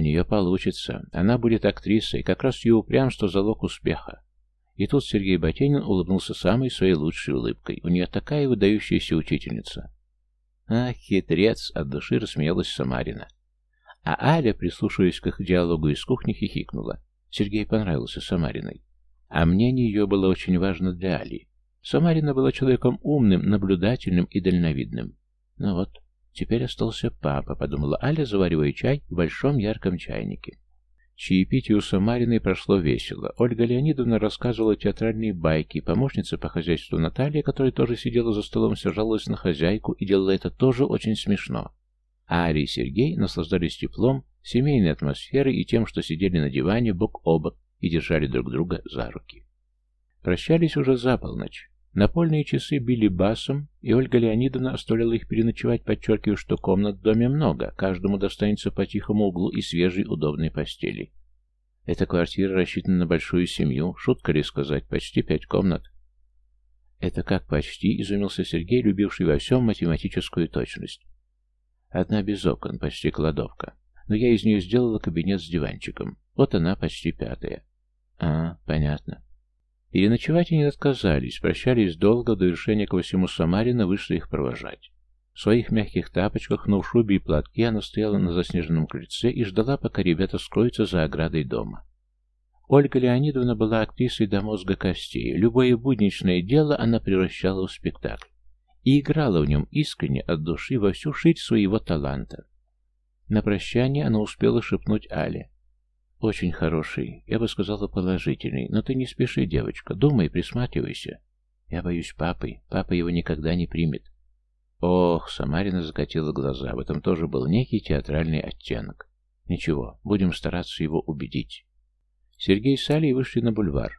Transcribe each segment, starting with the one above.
нее получится. Она будет актрисой, как раз ее упрямство залог успеха. И тут Сергей Ботенин улыбнулся самой своей лучшей улыбкой. У нее такая выдающаяся учительница. «Ах, хитрец!» — от души рассмеялась Самарина. А Аля, прислушиваясь к их диалогу из кухни, хихикнула. Сергей понравился Самариной. А мнение ее было очень важно для Али. Самарина была человеком умным, наблюдательным и дальновидным. Ну вот, теперь остался папа, подумала Аля, заваривая чай в большом ярком чайнике. Чаепитие у Самариной прошло весело. Ольга Леонидовна рассказывала театральные байки. Помощница по хозяйству Наталья, которая тоже сидела за столом, сержалась на хозяйку и делала это тоже очень смешно. А Ари и Сергей наслаждались теплом, семейной атмосферой и тем, что сидели на диване бок о бок и держали друг друга за руки. Прощались уже за полночь. Напольные часы били басом, и Ольга Леонидовна оставляла их переночевать, подчеркивая, что комнат в доме много, каждому достанется по тихому углу и свежей удобной постели. Эта квартира рассчитана на большую семью, шутка ли сказать, почти пять комнат. Это как почти, изумился Сергей, любивший во всем математическую точность. Одна без окон, почти кладовка. Но я из нее сделала кабинет с диванчиком. Вот она, почти пятая. А, понятно. Переночевать они отказались, прощались долго, до решения к всему Самарина вышли их провожать. В своих мягких тапочках, но в шубе и платке она стояла на заснеженном крыльце и ждала, пока ребята скроются за оградой дома. Ольга Леонидовна была актрисой до мозга костей. Любое будничное дело она превращала в спектакль. И играла в нем искренне, от души, во всю шить своего таланта. На прощание она успела шепнуть Але. Очень хороший, я бы сказала положительный, но ты не спеши, девочка, думай, присматривайся. Я боюсь папы, папа его никогда не примет. Ох, Самарина закатила глаза, в этом тоже был некий театральный оттенок. Ничего, будем стараться его убедить. Сергей с Алей вышли на бульвар.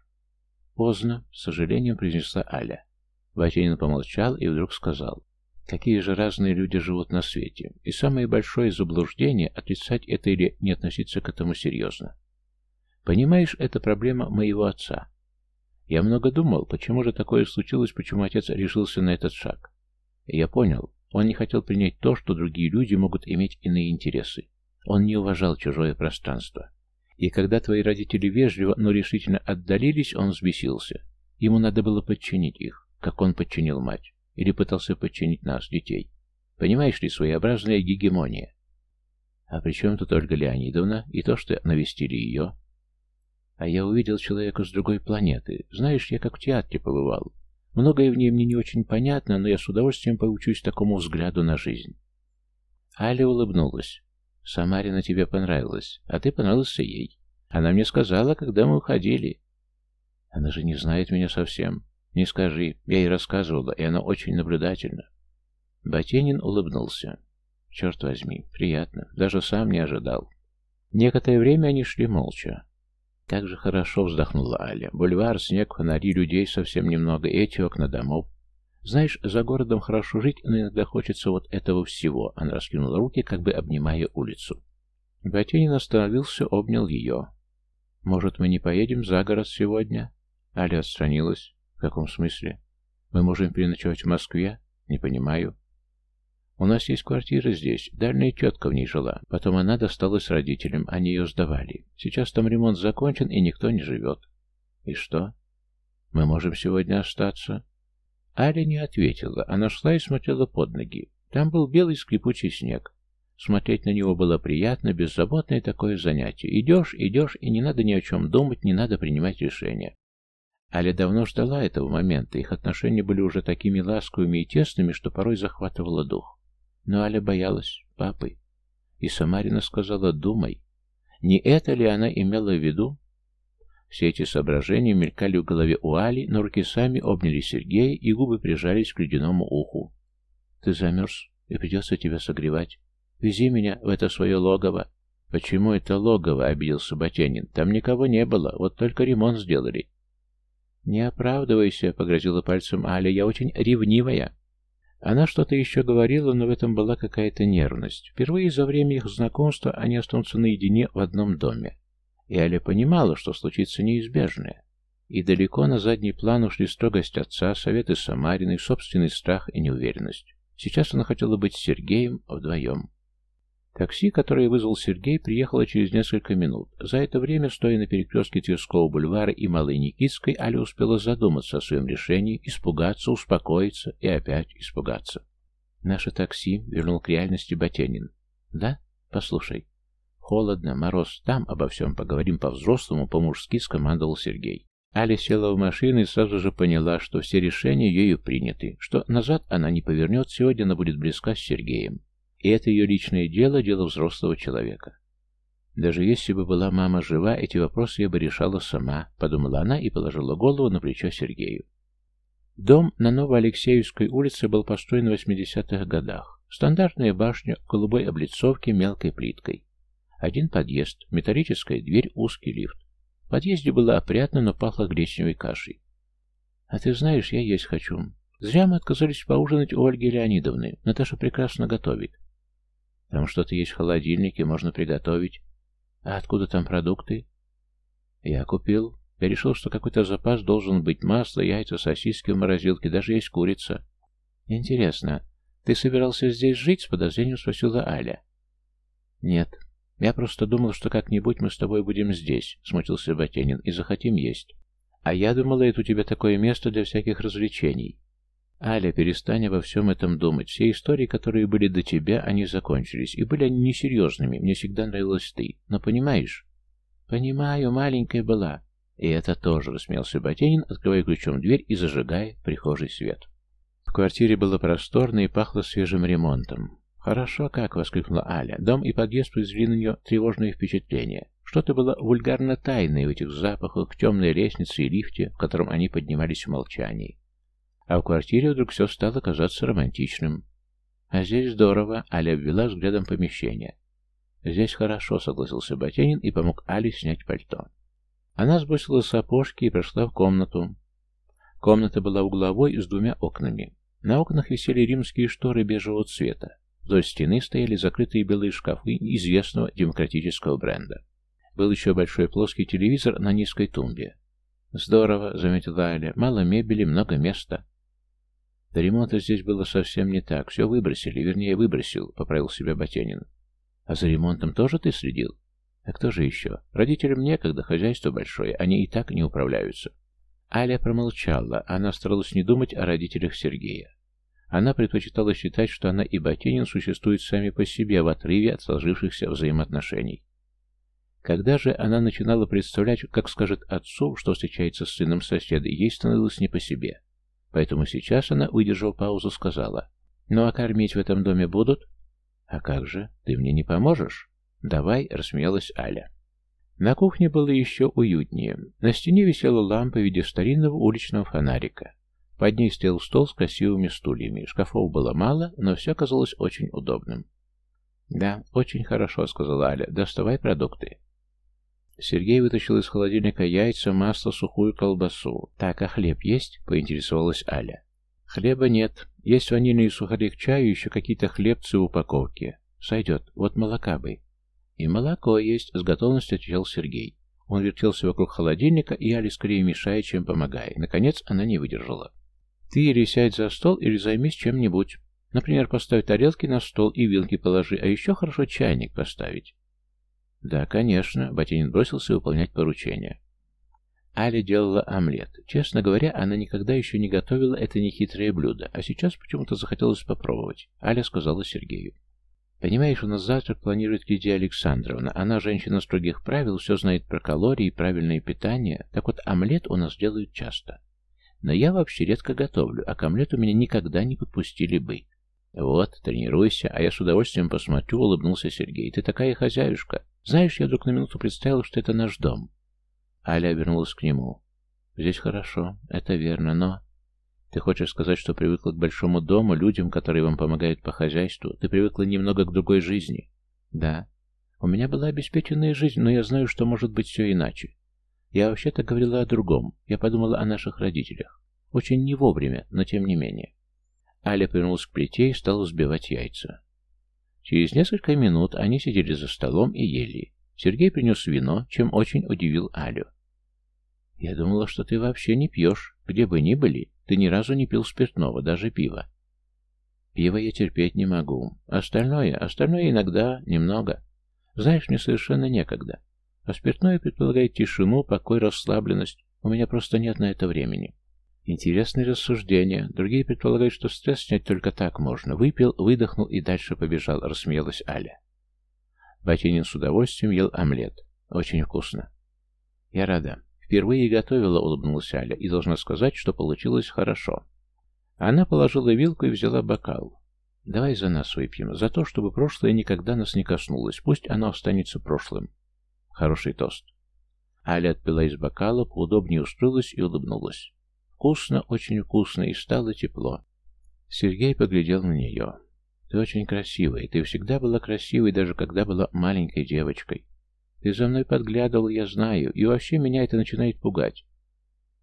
Поздно, с сожалением произнесла Аля. Ватенин помолчал и вдруг сказал. Какие же разные люди живут на свете. И самое большое заблуждение – отрицать это или не относиться к этому серьезно. Понимаешь, это проблема моего отца. Я много думал, почему же такое случилось, почему отец решился на этот шаг. И я понял, он не хотел принять то, что другие люди могут иметь иные интересы. Он не уважал чужое пространство. И когда твои родители вежливо, но решительно отдалились, он взбесился. Ему надо было подчинить их, как он подчинил мать. Или пытался подчинить нас, детей. Понимаешь ли, своеобразная гегемония. А при чем тут Ольга Леонидовна и то, что навестили ее? А я увидел человека с другой планеты. Знаешь, я как в театре побывал. Многое в ней мне не очень понятно, но я с удовольствием поучусь такому взгляду на жизнь. Аля улыбнулась. «Самарина тебе понравилась, а ты понравился ей. Она мне сказала, когда мы уходили». «Она же не знает меня совсем. «Не скажи, я ей рассказывала, и она очень наблюдательна». Ботенин улыбнулся. «Черт возьми, приятно, даже сам не ожидал». Некоторое время они шли молча. «Как же хорошо!» — вздохнула Аля. «Бульвар, снег, фонари, людей совсем немного, эти окна домов. Знаешь, за городом хорошо жить, но иногда хочется вот этого всего». Она раскинула руки, как бы обнимая улицу. Ботенин остановился, обнял ее. «Может, мы не поедем за город сегодня?» Аля отстранилась. В каком смысле? Мы можем переночевать в Москве? Не понимаю. У нас есть квартира здесь. Дальняя тетка в ней жила. Потом она досталась родителям. Они ее сдавали. Сейчас там ремонт закончен, и никто не живет. И что? Мы можем сегодня остаться? Аля не ответила. Она шла и смотрела под ноги. Там был белый скрипучий снег. Смотреть на него было приятно, беззаботное такое занятие. Идешь, идешь, и не надо ни о чем думать, не надо принимать решения. Аля давно ждала этого момента, их отношения были уже такими ласковыми и тесными, что порой захватывало дух. Но Аля боялась папы. И Самарина сказала «думай». Не это ли она имела в виду? Все эти соображения мелькали в голове у Али, но руки сами обняли Сергея, и губы прижались к ледяному уху. «Ты замерз, и придется тебя согревать. Вези меня в это свое логово». «Почему это логово?» — обиделся Ботянин. «Там никого не было, вот только ремонт сделали. «Не оправдывайся», — погрозила пальцем Аля, — «я очень ревнивая». Она что-то еще говорила, но в этом была какая-то нервность. Впервые за время их знакомства они останутся наедине в одном доме. И Аля понимала, что случится неизбежное. И далеко на задний план ушли строгость отца, советы Самариной, собственный страх и неуверенность. Сейчас она хотела быть с Сергеем вдвоем. Такси, которое вызвал Сергей, приехало через несколько минут. За это время, стоя на перекрестке Тверского бульвара и Малой Никитской, Аля успела задуматься о своем решении, испугаться, успокоиться и опять испугаться. «Наше такси», — вернул к реальности Ботенин. «Да? Послушай. Холодно, мороз, там обо всем поговорим по-взрослому, по-мужски», — скомандовал Сергей. Аля села в машину и сразу же поняла, что все решения ею приняты, что назад она не повернет, сегодня она будет близка с Сергеем. И это ее личное дело, дело взрослого человека. Даже если бы была мама жива, эти вопросы я бы решала сама, подумала она и положила голову на плечо Сергею. Дом на Новоалексеевской улице был построен в 80-х годах. Стандартная башня голубой облицовке мелкой плиткой. Один подъезд, металлическая дверь, узкий лифт. В подъезде было опрятно, но пахло гречневой кашей. «А ты знаешь, я есть хочу. Зря мы отказались поужинать у Ольги Леонидовны. Наташа прекрасно готовит. Там что-то есть в холодильнике, можно приготовить. А откуда там продукты? Я купил. Я решил, что какой-то запас должен быть. Масло, яйца, сосиски в морозилке, даже есть курица. Интересно, ты собирался здесь жить? С подозрением спросила Аля. Нет. Я просто думал, что как-нибудь мы с тобой будем здесь, смутился Батенин, и захотим есть. А я думала, это у тебя такое место для всяких развлечений. «Аля, перестань обо всем этом думать. Все истории, которые были до тебя, они закончились. И были они несерьезными. Мне всегда нравилась ты. Но понимаешь?» «Понимаю, маленькая была». И это тоже, рассмеялся Ботенин, открывая ключом дверь и зажигая прихожий свет. В квартире было просторно и пахло свежим ремонтом. «Хорошо как!» — воскликнула Аля. Дом и подъезд произвели на нее тревожное впечатление. Что-то было вульгарно тайное в этих запахах, темной лестнице и лифте, в котором они поднимались в молчании. А в квартире вдруг все стало казаться романтичным. А здесь здорово, Аля обвела взглядом помещение. Здесь хорошо, согласился Ботенин и помог Але снять пальто. Она сбросила сапожки и прошла в комнату. Комната была угловой с двумя окнами. На окнах висели римские шторы бежевого цвета. Вдоль стены стояли закрытые белые шкафы известного демократического бренда. Был еще большой плоский телевизор на низкой тумбе. «Здорово», — заметила Аля. «Мало мебели, много места». До ремонта здесь было совсем не так. Все выбросили, вернее, выбросил, поправил себя Ботенин. А за ремонтом тоже ты следил? А кто же еще? Родителям некогда, хозяйство большое, они и так не управляются. Аля промолчала, она старалась не думать о родителях Сергея. Она предпочитала считать, что она и Ботенин существуют сами по себе в отрыве от сложившихся взаимоотношений. Когда же она начинала представлять, как скажет отцу, что встречается с сыном соседа, ей становилось не по себе. Поэтому сейчас она, выдержав паузу, сказала, «Ну а кормить в этом доме будут?» «А как же? Ты мне не поможешь?» «Давай», — рассмеялась Аля. На кухне было еще уютнее. На стене висела лампа в виде старинного уличного фонарика. Под ней стоял стол с красивыми стульями. Шкафов было мало, но все казалось очень удобным. «Да, очень хорошо», — сказала Аля. «Доставай продукты». Сергей вытащил из холодильника яйца, масло, сухую колбасу. «Так, а хлеб есть?» — поинтересовалась Аля. «Хлеба нет. Есть ванильные сухари к чаю, еще какие-то хлебцы в упаковке. Сойдет. Вот молока бы». «И молоко есть», — с готовностью отвечал Сергей. Он вертелся вокруг холодильника, и Али скорее мешая, чем помогая. Наконец она не выдержала. «Ты или сядь за стол, или займись чем-нибудь. Например, поставь тарелки на стол и вилки положи, а еще хорошо чайник поставить. «Да, конечно», — Ботинин бросился выполнять поручение. Аля делала омлет. Честно говоря, она никогда еще не готовила это нехитрое блюдо, а сейчас почему-то захотелось попробовать. Аля сказала Сергею. «Понимаешь, у нас завтрак планирует Лидия Александровна. Она женщина строгих правил, все знает про калории и правильное питание. Так вот, омлет у нас делают часто. Но я вообще редко готовлю, а к омлету меня никогда не подпустили бы. Вот, тренируйся, а я с удовольствием посмотрю», — улыбнулся Сергей. «Ты такая хозяюшка. Знаешь, я вдруг на минуту представил, что это наш дом. Аля обернулась к нему. Здесь хорошо, это верно, но... Ты хочешь сказать, что привыкла к большому дому, людям, которые вам помогают по хозяйству? Ты привыкла немного к другой жизни? Да. У меня была обеспеченная жизнь, но я знаю, что может быть все иначе. Я вообще-то говорила о другом. Я подумала о наших родителях. Очень не вовремя, но тем не менее. Аля повернулась к плите и стала взбивать яйца. Через несколько минут они сидели за столом и ели. Сергей принес вино, чем очень удивил Алю. «Я думала, что ты вообще не пьешь. Где бы ни были, ты ни разу не пил спиртного, даже пива». Пиво я терпеть не могу. Остальное, остальное иногда, немного. Знаешь, мне совершенно некогда. А спиртное предполагает тишину, покой, расслабленность. У меня просто нет на это времени. Интересные рассуждения. Другие предполагают, что стресс снять только так можно. Выпил, выдохнул и дальше побежал, рассмеялась Аля. Ботинин с удовольствием ел омлет. Очень вкусно. Я рада. Впервые готовила, улыбнулась Аля, и должна сказать, что получилось хорошо. Она положила вилку и взяла бокал. Давай за нас выпьем, за то, чтобы прошлое никогда нас не коснулось. Пусть оно останется прошлым. Хороший тост. Аля отпила из бокала, поудобнее устроилась и улыбнулась. Вкусно, очень вкусно, и стало тепло. Сергей поглядел на нее. «Ты очень красивая, ты всегда была красивой, даже когда была маленькой девочкой. Ты за мной подглядывал, я знаю, и вообще меня это начинает пугать.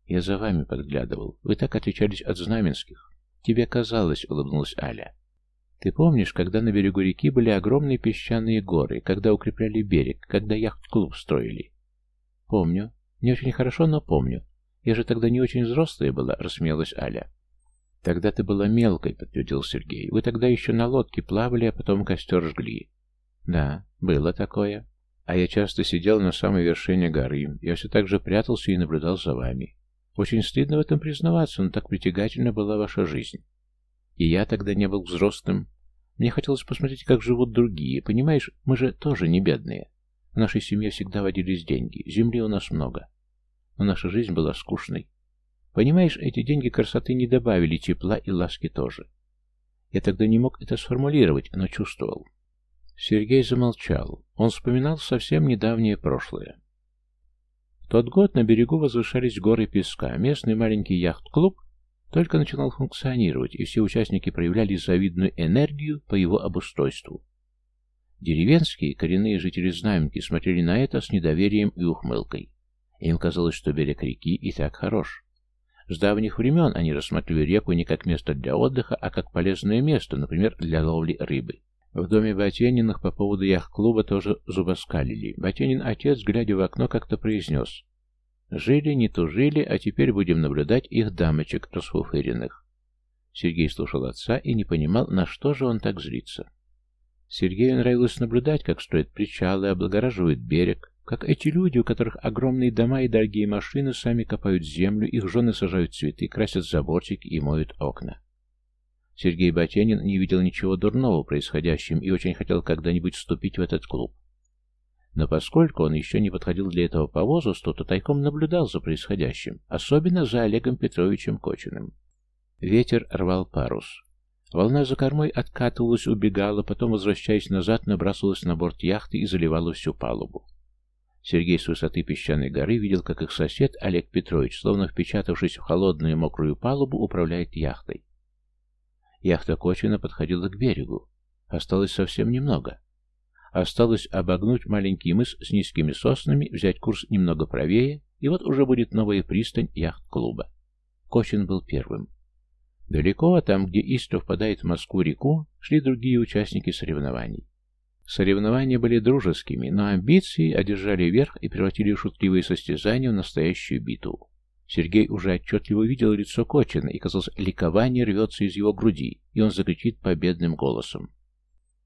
Я за вами подглядывал. Вы так отличались от знаменских. Тебе казалось, улыбнулась Аля. Ты помнишь, когда на берегу реки были огромные песчаные горы, когда укрепляли берег, когда яхт-клуб строили? Помню. Не очень хорошо, но помню. Я же тогда не очень взрослая была, рассмеялась Аля. Тогда ты была мелкой, подтвердил Сергей. Вы тогда еще на лодке плавали, а потом костер жгли. Да, было такое. А я часто сидел на самой вершине горы. Я все так же прятался и наблюдал за вами. Очень стыдно в этом признаваться, но так притягательна была ваша жизнь. И я тогда не был взрослым. Мне хотелось посмотреть, как живут другие. Понимаешь, мы же тоже не бедные. В нашей семье всегда водились деньги. Земли у нас много. Но наша жизнь была скучной. Понимаешь, эти деньги красоты не добавили, тепла и ласки тоже. Я тогда не мог это сформулировать, но чувствовал. Сергей замолчал. Он вспоминал совсем недавнее прошлое. В тот год на берегу возвышались горы песка. Местный маленький яхт-клуб только начинал функционировать, и все участники проявляли завидную энергию по его обустройству. Деревенские, коренные жители Знаменки смотрели на это с недоверием и ухмылкой. Им казалось, что берег реки и так хорош. С давних времен они рассматривали реку не как место для отдыха, а как полезное место, например, для ловли рыбы. В доме Батениных по поводу яхт-клуба тоже зубоскалили. Батенин отец, глядя в окно, как-то произнес. «Жили, не тужили, а теперь будем наблюдать их дамочек расфуфыренных». Сергей слушал отца и не понимал, на что же он так злится. Сергею нравилось наблюдать, как строят причалы, облагораживают берег, как эти люди, у которых огромные дома и дорогие машины, сами копают землю, их жены сажают цветы, красят заборчики и моют окна. Сергей Батенин не видел ничего дурного происходящим и очень хотел когда-нибудь вступить в этот клуб. Но поскольку он еще не подходил для этого по возрасту, то тайком наблюдал за происходящим, особенно за Олегом Петровичем Кочиным. Ветер рвал парус. Волна за кормой откатывалась, убегала, потом, возвращаясь назад, набрасывалась на борт яхты и заливала всю палубу. Сергей с высоты песчаной горы видел, как их сосед Олег Петрович, словно впечатавшись в холодную мокрую палубу, управляет яхтой. Яхта Кочина подходила к берегу. Осталось совсем немного. Осталось обогнуть маленький мыс с низкими соснами, взять курс немного правее, и вот уже будет новая пристань яхт-клуба. Кочин был первым. Далеко, там, где Истра впадает в Москву-реку, шли другие участники соревнований. Соревнования были дружескими, но амбиции одержали верх и превратили шутливые состязания в настоящую битву. Сергей уже отчетливо видел лицо Кочина, и, казалось, ликование рвется из его груди, и он закричит победным голосом.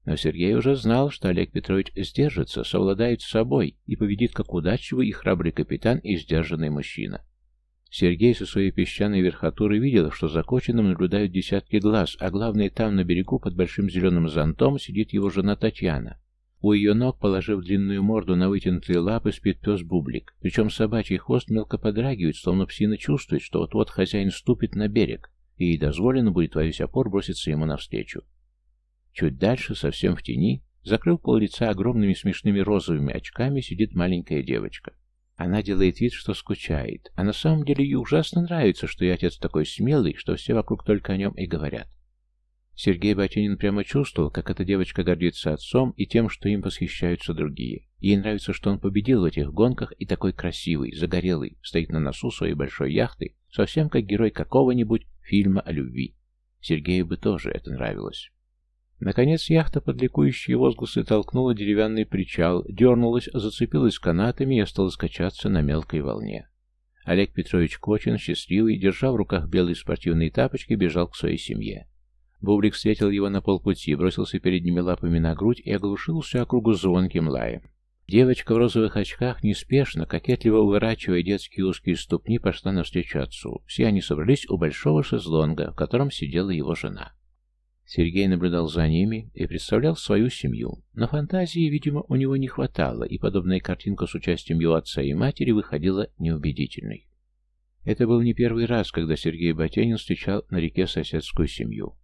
Но Сергей уже знал, что Олег Петрович сдержится, совладает с собой и победит как удачливый и храбрый капитан и сдержанный мужчина. Сергей со своей песчаной верхотуры видел, что за Кочиным наблюдают десятки глаз, а главное, там на берегу под большим зеленым зонтом сидит его жена Татьяна, у ее ног, положив длинную морду на вытянутые лапы, спит пес Бублик. Причем собачий хвост мелко подрагивает, словно псина чувствует, что вот-вот хозяин ступит на берег, и ей дозволено будет во весь опор броситься ему навстречу. Чуть дальше, совсем в тени, закрыв пол лица огромными смешными розовыми очками, сидит маленькая девочка. Она делает вид, что скучает, а на самом деле ей ужасно нравится, что ее отец такой смелый, что все вокруг только о нем и говорят. Сергей Батинин прямо чувствовал, как эта девочка гордится отцом и тем, что им восхищаются другие. Ей нравится, что он победил в этих гонках и такой красивый, загорелый, стоит на носу своей большой яхты, совсем как герой какого-нибудь фильма о любви. Сергею бы тоже это нравилось. Наконец яхта под ликующие возгласы толкнула деревянный причал, дернулась, зацепилась канатами и стала скачаться на мелкой волне. Олег Петрович Кочин, счастливый, держа в руках белые спортивные тапочки, бежал к своей семье. Бублик встретил его на полпути, бросился передними лапами на грудь и оглушил всю округу звонким лаем. Девочка в розовых очках неспешно, кокетливо уворачивая детские узкие ступни, пошла навстречу отцу. Все они собрались у большого шезлонга, в котором сидела его жена. Сергей наблюдал за ними и представлял свою семью. Но фантазии, видимо, у него не хватало, и подобная картинка с участием его отца и матери выходила неубедительной. Это был не первый раз, когда Сергей Батенин встречал на реке соседскую семью.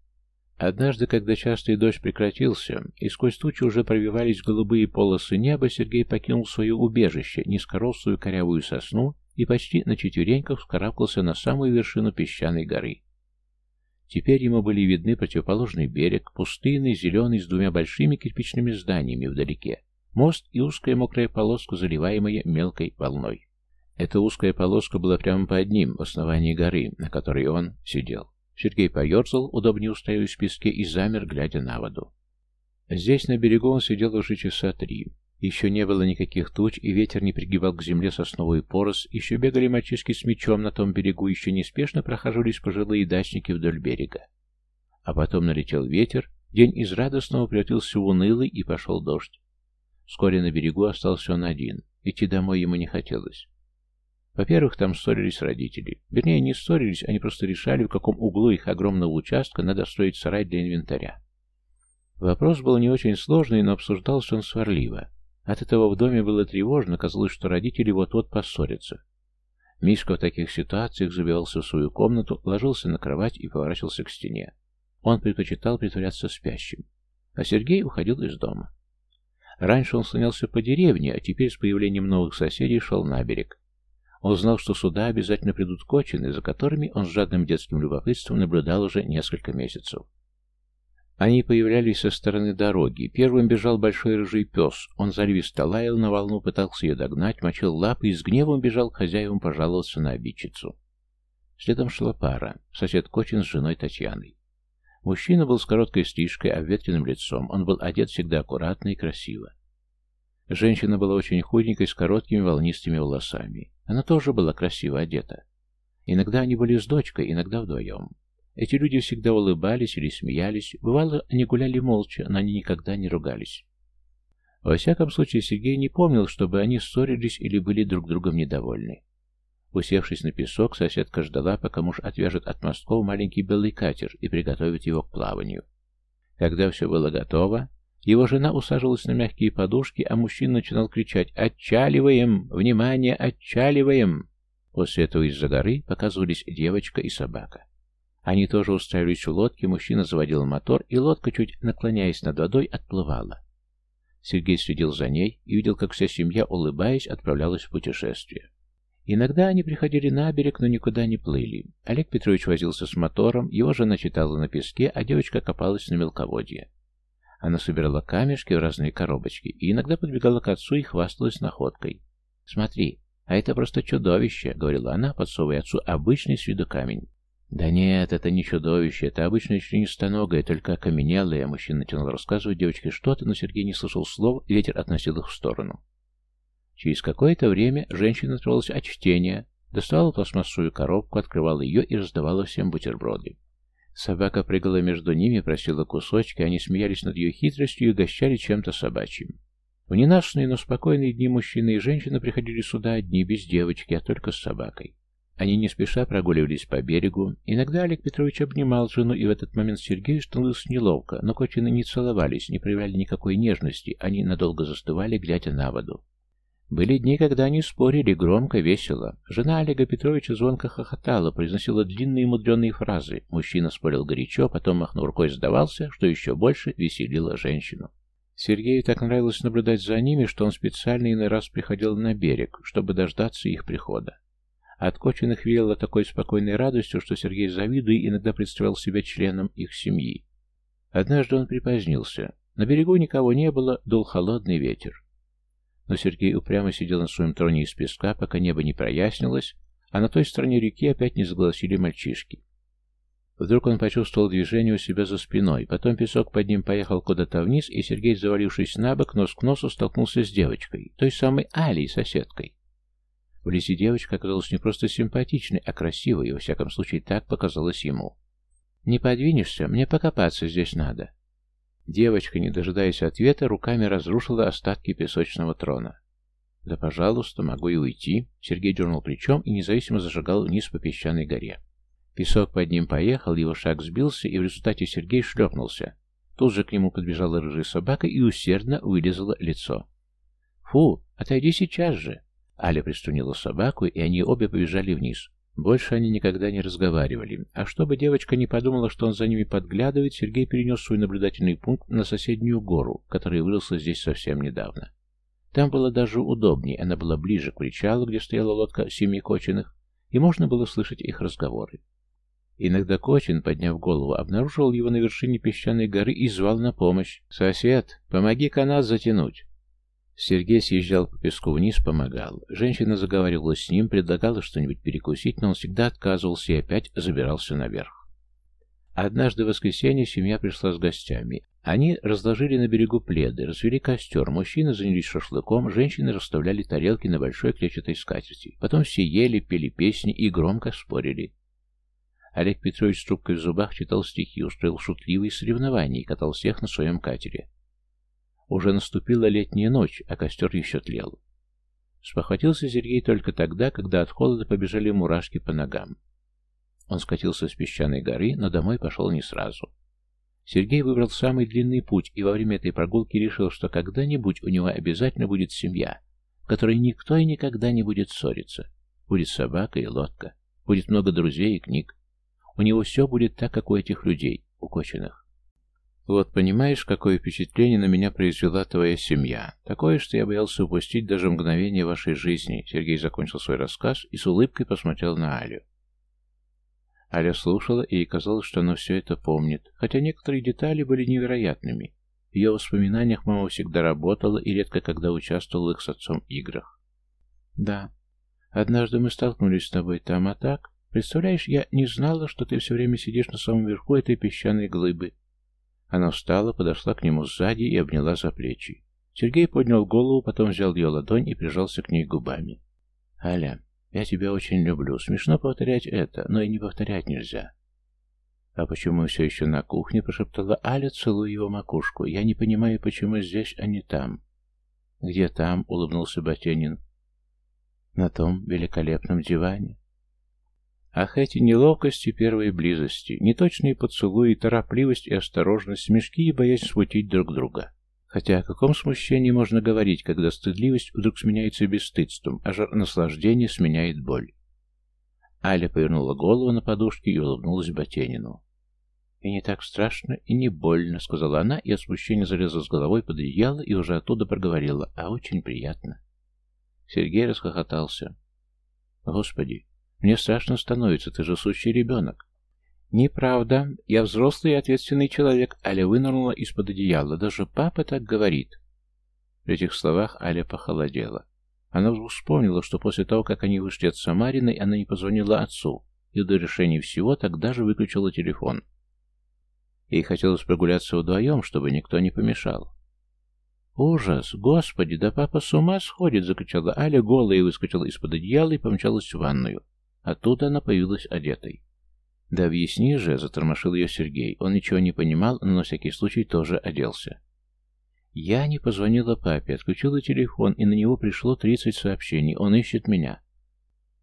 Однажды, когда частый дождь прекратился, и сквозь тучи уже пробивались голубые полосы неба, Сергей покинул свое убежище, низкорослую корявую сосну, и почти на четвереньках вскарабкался на самую вершину песчаной горы. Теперь ему были видны противоположный берег, пустынный, зеленый, с двумя большими кирпичными зданиями вдалеке, мост и узкая мокрая полоска, заливаемая мелкой волной. Эта узкая полоска была прямо под ним, в основании горы, на которой он сидел. Сергей поерзал, удобнее устроившись в песке, и замер, глядя на воду. Здесь, на берегу, он сидел уже часа три. Еще не было никаких туч, и ветер не пригибал к земле сосновый порос, еще бегали мальчишки с мечом на том берегу, еще неспешно прохаживались пожилые дачники вдоль берега. А потом налетел ветер, день из радостного превратился в унылый, и пошел дождь. Вскоре на берегу остался он один, идти домой ему не хотелось. Во-первых, там ссорились родители. Вернее, не ссорились, они просто решали, в каком углу их огромного участка надо строить сарай для инвентаря. Вопрос был не очень сложный, но обсуждался он сварливо. От этого в доме было тревожно, казалось, что родители вот-вот поссорятся. Мишка в таких ситуациях забивался в свою комнату, ложился на кровать и поворачивался к стене. Он предпочитал притворяться спящим. А Сергей уходил из дома. Раньше он слонялся по деревне, а теперь с появлением новых соседей шел на берег. Он знал, что сюда обязательно придут кочины, за которыми он с жадным детским любопытством наблюдал уже несколько месяцев. Они появлялись со стороны дороги. Первым бежал большой рыжий пес. Он заливисто лаял на волну, пытался ее догнать, мочил лапы и с гневом бежал к хозяевам пожаловаться на обидчицу. Следом шла пара, сосед Кочин с женой Татьяной. Мужчина был с короткой стрижкой, обветренным лицом. Он был одет всегда аккуратно и красиво. Женщина была очень худенькой, с короткими волнистыми волосами. Она тоже была красиво одета. Иногда они были с дочкой, иногда вдвоем. Эти люди всегда улыбались или смеялись. Бывало, они гуляли молча, но они никогда не ругались. Во всяком случае, Сергей не помнил, чтобы они ссорились или были друг другом недовольны. Усевшись на песок, соседка ждала, пока муж отвяжет от мостков маленький белый катер и приготовит его к плаванию. Когда все было готово, его жена усаживалась на мягкие подушки, а мужчина начинал кричать «Отчаливаем! Внимание! Отчаливаем!» После этого из-за горы показывались девочка и собака. Они тоже устраивались в лодке, мужчина заводил мотор, и лодка, чуть наклоняясь над водой, отплывала. Сергей следил за ней и видел, как вся семья, улыбаясь, отправлялась в путешествие. Иногда они приходили на берег, но никуда не плыли. Олег Петрович возился с мотором, его жена читала на песке, а девочка копалась на мелководье. Она собирала камешки в разные коробочки и иногда подбегала к отцу и хвасталась находкой. «Смотри, а это просто чудовище», — говорила она, подсовывая отцу обычный с виду камень. «Да нет, это не чудовище, это обычное членистоногое, только окаменелое», — мужчина начал рассказывать девочке что-то, но Сергей не слышал слов, ветер относил их в сторону. Через какое-то время женщина отправилась от чтения, доставала пластмассовую коробку, открывала ее и раздавала всем бутерброды. Собака прыгала между ними, просила кусочки, они смеялись над ее хитростью и угощали чем-то собачьим. В ненастные, но спокойные дни мужчины и женщина приходили сюда одни, без девочки, а только с собакой. Они не спеша прогуливались по берегу. Иногда Олег Петрович обнимал жену, и в этот момент Сергею становилось неловко, но Кочины не целовались, не проявляли никакой нежности, они надолго застывали, глядя на воду. Были дни, когда они спорили громко, весело. Жена Олега Петровича звонко хохотала, произносила длинные мудреные фразы. Мужчина спорил горячо, потом, махнув рукой, сдавался, что еще больше веселило женщину. Сергею так нравилось наблюдать за ними, что он специально иной раз приходил на берег, чтобы дождаться их прихода. От Кочиных веяло такой спокойной радостью, что Сергей, завидуя, иногда представлял себя членом их семьи. Однажды он припозднился. На берегу никого не было, дул холодный ветер. Но Сергей упрямо сидел на своем троне из песка, пока небо не прояснилось, а на той стороне реки опять не загласили мальчишки. Вдруг он почувствовал движение у себя за спиной, потом песок под ним поехал куда-то вниз, и Сергей, завалившись на бок, нос к носу столкнулся с девочкой, той самой Алей, соседкой. Вблизи девочка оказалась не просто симпатичной, а красивой, и во всяком случае так показалось ему. «Не подвинешься? Мне покопаться здесь надо». Девочка, не дожидаясь ответа, руками разрушила остатки песочного трона. «Да, пожалуйста, могу и уйти». Сергей дернул плечом и независимо зажигал вниз по песчаной горе. Песок под ним поехал, его шаг сбился, и в результате Сергей шлепнулся. Тут же к нему подбежала рыжая собака и усердно вылезала лицо. «Фу, отойди сейчас же!» Аля пристунила собаку, и они обе побежали вниз. Больше они никогда не разговаривали, а чтобы девочка не подумала, что он за ними подглядывает, Сергей перенес свой наблюдательный пункт на соседнюю гору, которая выросла здесь совсем недавно. Там было даже удобнее, она была ближе к причалу, где стояла лодка семи кочиных, и можно было слышать их разговоры. Иногда Кочин, подняв голову, обнаруживал его на вершине песчаной горы и звал на помощь. «Сосед, помоги канат затянуть!» Сергей съезжал по песку вниз, помогал. Женщина заговаривала с ним, предлагала что-нибудь перекусить, но он всегда отказывался и опять забирался наверх. Однажды в воскресенье семья пришла с гостями. Они разложили на берегу пледы, развели костер, мужчины занялись шашлыком, женщины расставляли тарелки на большой клетчатой скатерти. Потом все ели, пели песни и громко спорили. Олег Петрович с трубкой в зубах читал стихи, устроил шутливые соревнования и катал всех на своем катере. Уже наступила летняя ночь, а костер еще тлел. Спохватился Сергей только тогда, когда от холода побежали мурашки по ногам. Он скатился с песчаной горы, но домой пошел не сразу. Сергей выбрал самый длинный путь и во время этой прогулки решил, что когда-нибудь у него обязательно будет семья, в которой никто и никогда не будет ссориться. Будет собака и лодка, будет много друзей и книг. У него все будет так, как у этих людей, укоченных. Вот понимаешь, какое впечатление на меня произвела твоя семья. Такое, что я боялся упустить даже мгновение вашей жизни. Сергей закончил свой рассказ и с улыбкой посмотрел на Алю. Аля слушала, и казалось, что она все это помнит, хотя некоторые детали были невероятными. В ее воспоминаниях мама всегда работала и редко когда участвовала в их с отцом играх. «Да. Однажды мы столкнулись с тобой там, а так? Представляешь, я не знала, что ты все время сидишь на самом верху этой песчаной глыбы. Она встала, подошла к нему сзади и обняла за плечи. Сергей поднял голову, потом взял ее ладонь и прижался к ней губами. «Аля, я тебя очень люблю. Смешно повторять это, но и не повторять нельзя». «А почему все еще на кухне?» — прошептала Аля, целуя его макушку. «Я не понимаю, почему здесь, а не там». «Где там?» — улыбнулся Батенин. «На том великолепном диване. Ах, эти неловкости первой близости, неточные поцелуи, торопливость и осторожность, смешки и боязнь смутить друг друга. Хотя о каком смущении можно говорить, когда стыдливость вдруг сменяется бесстыдством, а жар наслаждения сменяет боль? Аля повернула голову на подушке и улыбнулась Ботенину. «И не так страшно, и не больно», — сказала она, и от смущения залезла с головой под одеяло и уже оттуда проговорила, «а очень приятно». Сергей расхохотался. «Господи, мне страшно становится, ты же сущий ребенок. Неправда. Я взрослый и ответственный человек. Аля вынырнула из-под одеяла. Даже папа так говорит. При этих словах Аля похолодела. Она вспомнила, что после того, как они вышли от Самариной, она не позвонила отцу, и до решения всего тогда же выключила телефон. Ей хотелось прогуляться вдвоем, чтобы никто не помешал. «Ужас! Господи, да папа с ума сходит!» — закричала Аля, голая выскочила из-под одеяла и помчалась в ванную. Оттуда она появилась одетой. «Да объясни же», — затормошил ее Сергей. Он ничего не понимал, но на всякий случай тоже оделся. Я не позвонила папе, отключила телефон, и на него пришло тридцать сообщений. Он ищет меня.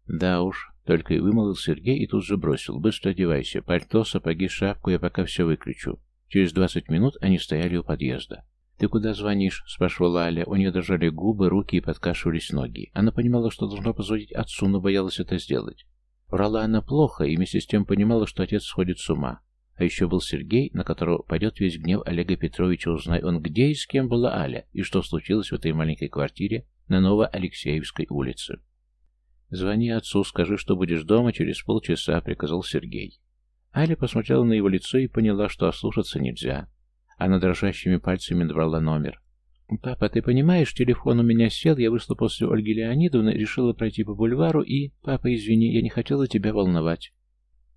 Да уж, только и вымолвил Сергей и тут же бросил. Быстро одевайся, пальто, сапоги, шапку, я пока все выключу. Через двадцать минут они стояли у подъезда. «Ты куда звонишь?» — спрашивала Аля. У нее дрожали губы, руки и подкашивались ноги. Она понимала, что должна позвонить отцу, но боялась это сделать. Врала она плохо и вместе с тем понимала, что отец сходит с ума. А еще был Сергей, на которого пойдет весь гнев Олега Петровича, узнай он, где и с кем была Аля, и что случилось в этой маленькой квартире на Ново-Алексеевской улице. «Звони отцу, скажи, что будешь дома через полчаса», — приказал Сергей. Аля посмотрела на его лицо и поняла, что ослушаться нельзя. Она дрожащими пальцами набрала номер. «Папа, ты понимаешь, телефон у меня сел, я вышла после Ольги Леонидовны, решила пройти по бульвару и... Папа, извини, я не хотела тебя волновать».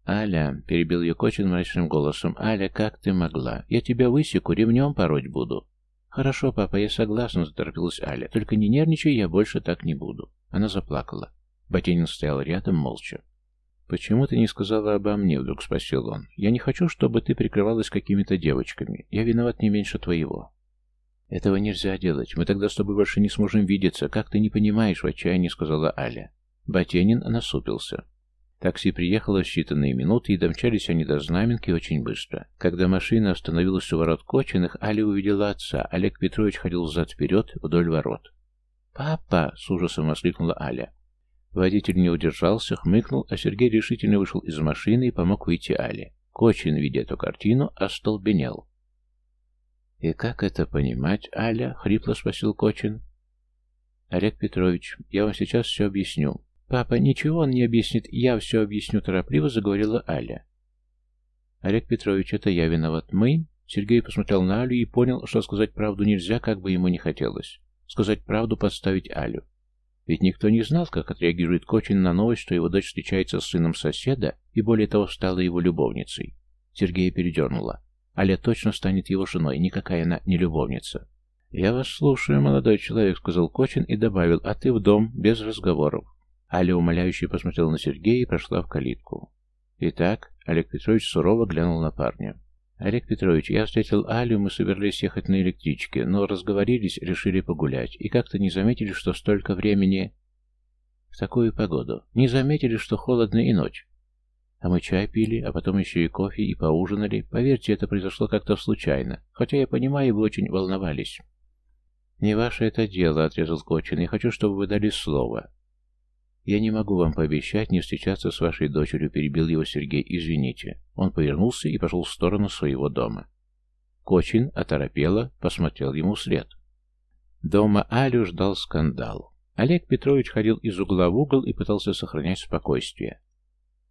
«Аля», — перебил ее Кочин мрачным голосом, — «Аля, как ты могла? Я тебя высеку, ремнем пороть буду». «Хорошо, папа, я согласна», — заторопилась Аля. «Только не нервничай, я больше так не буду». Она заплакала. Ботинин стоял рядом, молча. «Почему ты не сказала обо мне?» — вдруг спросил он. «Я не хочу, чтобы ты прикрывалась какими-то девочками. Я виноват не меньше твоего». «Этого нельзя делать. Мы тогда с тобой больше не сможем видеться. Как ты не понимаешь?» — в отчаянии сказала Аля. Батенин насупился. Такси приехало в считанные минуты, и домчались они до Знаменки очень быстро. Когда машина остановилась у ворот Кочиных, Аля увидела отца. Олег Петрович ходил взад-вперед вдоль ворот. «Папа!» — с ужасом воскликнула Аля. Водитель не удержался, хмыкнул, а Сергей решительно вышел из машины и помог выйти Але. Кочин, видя эту картину, остолбенел. «И как это понимать, Аля?» — хрипло спросил Кочин. «Олег Петрович, я вам сейчас все объясню». «Папа, ничего он не объяснит, я все объясню», — торопливо заговорила Аля. «Олег Петрович, это я виноват. Мы?» Сергей посмотрел на Алю и понял, что сказать правду нельзя, как бы ему не хотелось. Сказать правду, подставить Алю. Ведь никто не знал, как отреагирует Кочин на новость, что его дочь встречается с сыном соседа и, более того, стала его любовницей. Сергея передернула. Аля точно станет его женой, никакая она не любовница. «Я вас слушаю, молодой человек», — сказал Кочин и добавил, «а ты в дом, без разговоров». Аля умоляюще посмотрела на Сергея и прошла в калитку. Итак, Олег Петрович сурово глянул на парня. «Олег Петрович, я встретил Алю, мы собирались ехать на электричке, но разговорились, решили погулять, и как-то не заметили, что столько времени...» «В такую погоду. Не заметили, что холодно и ночь. А мы чай пили, а потом еще и кофе, и поужинали. Поверьте, это произошло как-то случайно, хотя я понимаю, вы очень волновались». «Не ваше это дело», — отрезал Кочин. «Я хочу, чтобы вы дали слово. «Я не могу вам пообещать не встречаться с вашей дочерью», — перебил его Сергей. «Извините». Он повернулся и пошел в сторону своего дома. Кочин, оторопело, посмотрел ему вслед. Дома Алю ждал скандал. Олег Петрович ходил из угла в угол и пытался сохранять спокойствие.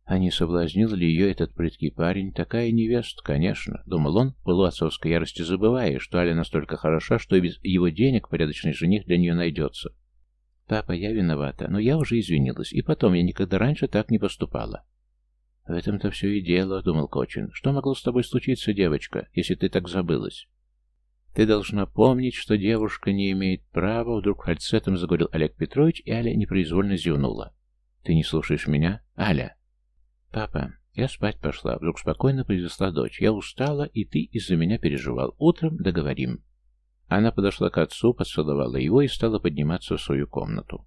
А не соблазнил ли ее этот прыткий парень? Такая невеста, конечно, думал он, в полуотцовской ярости забывая, что Аля настолько хороша, что и без его денег порядочный жених для нее найдется. «Папа, я виновата, но я уже извинилась, и потом я никогда раньше так не поступала». «В этом-то все и дело», — думал Кочин. «Что могло с тобой случиться, девочка, если ты так забылась?» «Ты должна помнить, что девушка не имеет права», — вдруг фальцетом заговорил Олег Петрович, и Аля непроизвольно зевнула. «Ты не слушаешь меня? Аля!» «Папа, я спать пошла», — вдруг спокойно произнесла дочь. «Я устала, и ты из-за меня переживал. Утром договорим». Она подошла к отцу, поцеловала его и стала подниматься в свою комнату.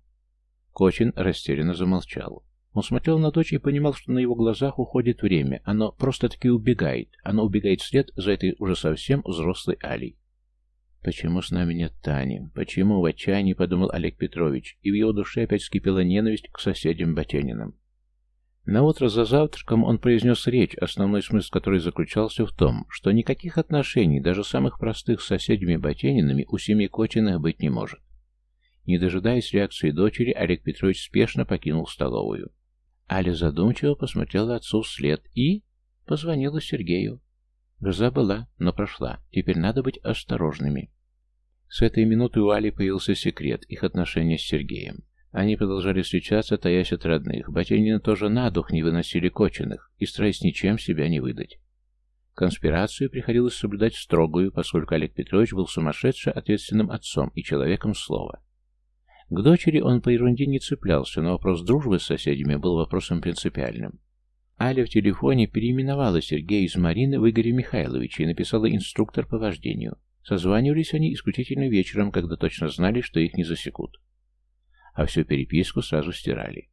Кочин растерянно замолчал. Он смотрел на дочь и понимал, что на его глазах уходит время. Оно просто-таки убегает. Оно убегает вслед за этой уже совсем взрослой Алей. «Почему с нами нет Тани? Почему?» — в отчаянии подумал Олег Петрович, и в его душе опять вскипела ненависть к соседям Батениным. На утро за завтраком он произнес речь, основной смысл которой заключался в том, что никаких отношений, даже самых простых с соседями Ботенинами, у семьи Котиных быть не может. Не дожидаясь реакции дочери, Олег Петрович спешно покинул столовую. Аля задумчиво посмотрела отцу вслед и... позвонила Сергею. Гроза была, но прошла. Теперь надо быть осторожными. С этой минуты у Али появился секрет их отношения с Сергеем. Они продолжали встречаться, таясь от родных. Батянина тоже на дух не выносили кочиных и стараясь ничем себя не выдать. Конспирацию приходилось соблюдать строгую, поскольку Олег Петрович был сумасшедшим ответственным отцом и человеком слова. К дочери он по ерунде не цеплялся, но вопрос дружбы с соседями был вопросом принципиальным. Аля в телефоне переименовала Сергея из Марины в Игоря Михайловича и написала инструктор по вождению. Созванивались они исключительно вечером, когда точно знали, что их не засекут а всю переписку сразу стирали.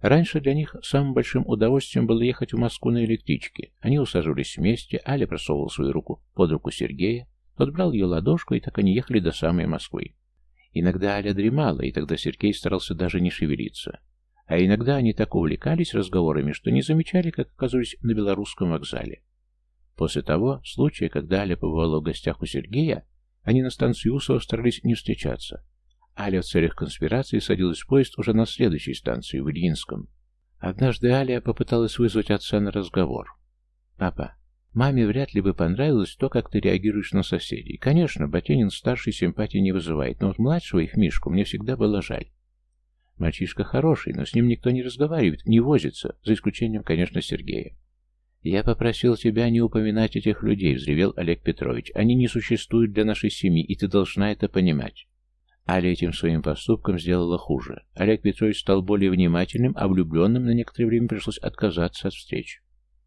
Раньше для них самым большим удовольствием было ехать в Москву на электричке. Они усаживались вместе, Аля просовывала свою руку под руку Сергея, тот брал ее ладошку, и так они ехали до самой Москвы. Иногда Аля дремала, и тогда Сергей старался даже не шевелиться. А иногда они так увлекались разговорами, что не замечали, как оказались на белорусском вокзале. После того случая, когда Аля побывала в гостях у Сергея, они на станции Усова старались не встречаться, Аля в целях конспирации садилась в поезд уже на следующей станции, в Ильинском. Однажды Аля попыталась вызвать отца на разговор. «Папа, маме вряд ли бы понравилось то, как ты реагируешь на соседей. Конечно, Ботенин старший симпатии не вызывает, но вот младшего их Мишку мне всегда было жаль. Мальчишка хороший, но с ним никто не разговаривает, не возится, за исключением, конечно, Сергея. «Я попросил тебя не упоминать этих людей», — взревел Олег Петрович. «Они не существуют для нашей семьи, и ты должна это понимать». Аля этим своим поступком сделала хуже. Олег Петрович стал более внимательным, а влюбленным на некоторое время пришлось отказаться от встреч.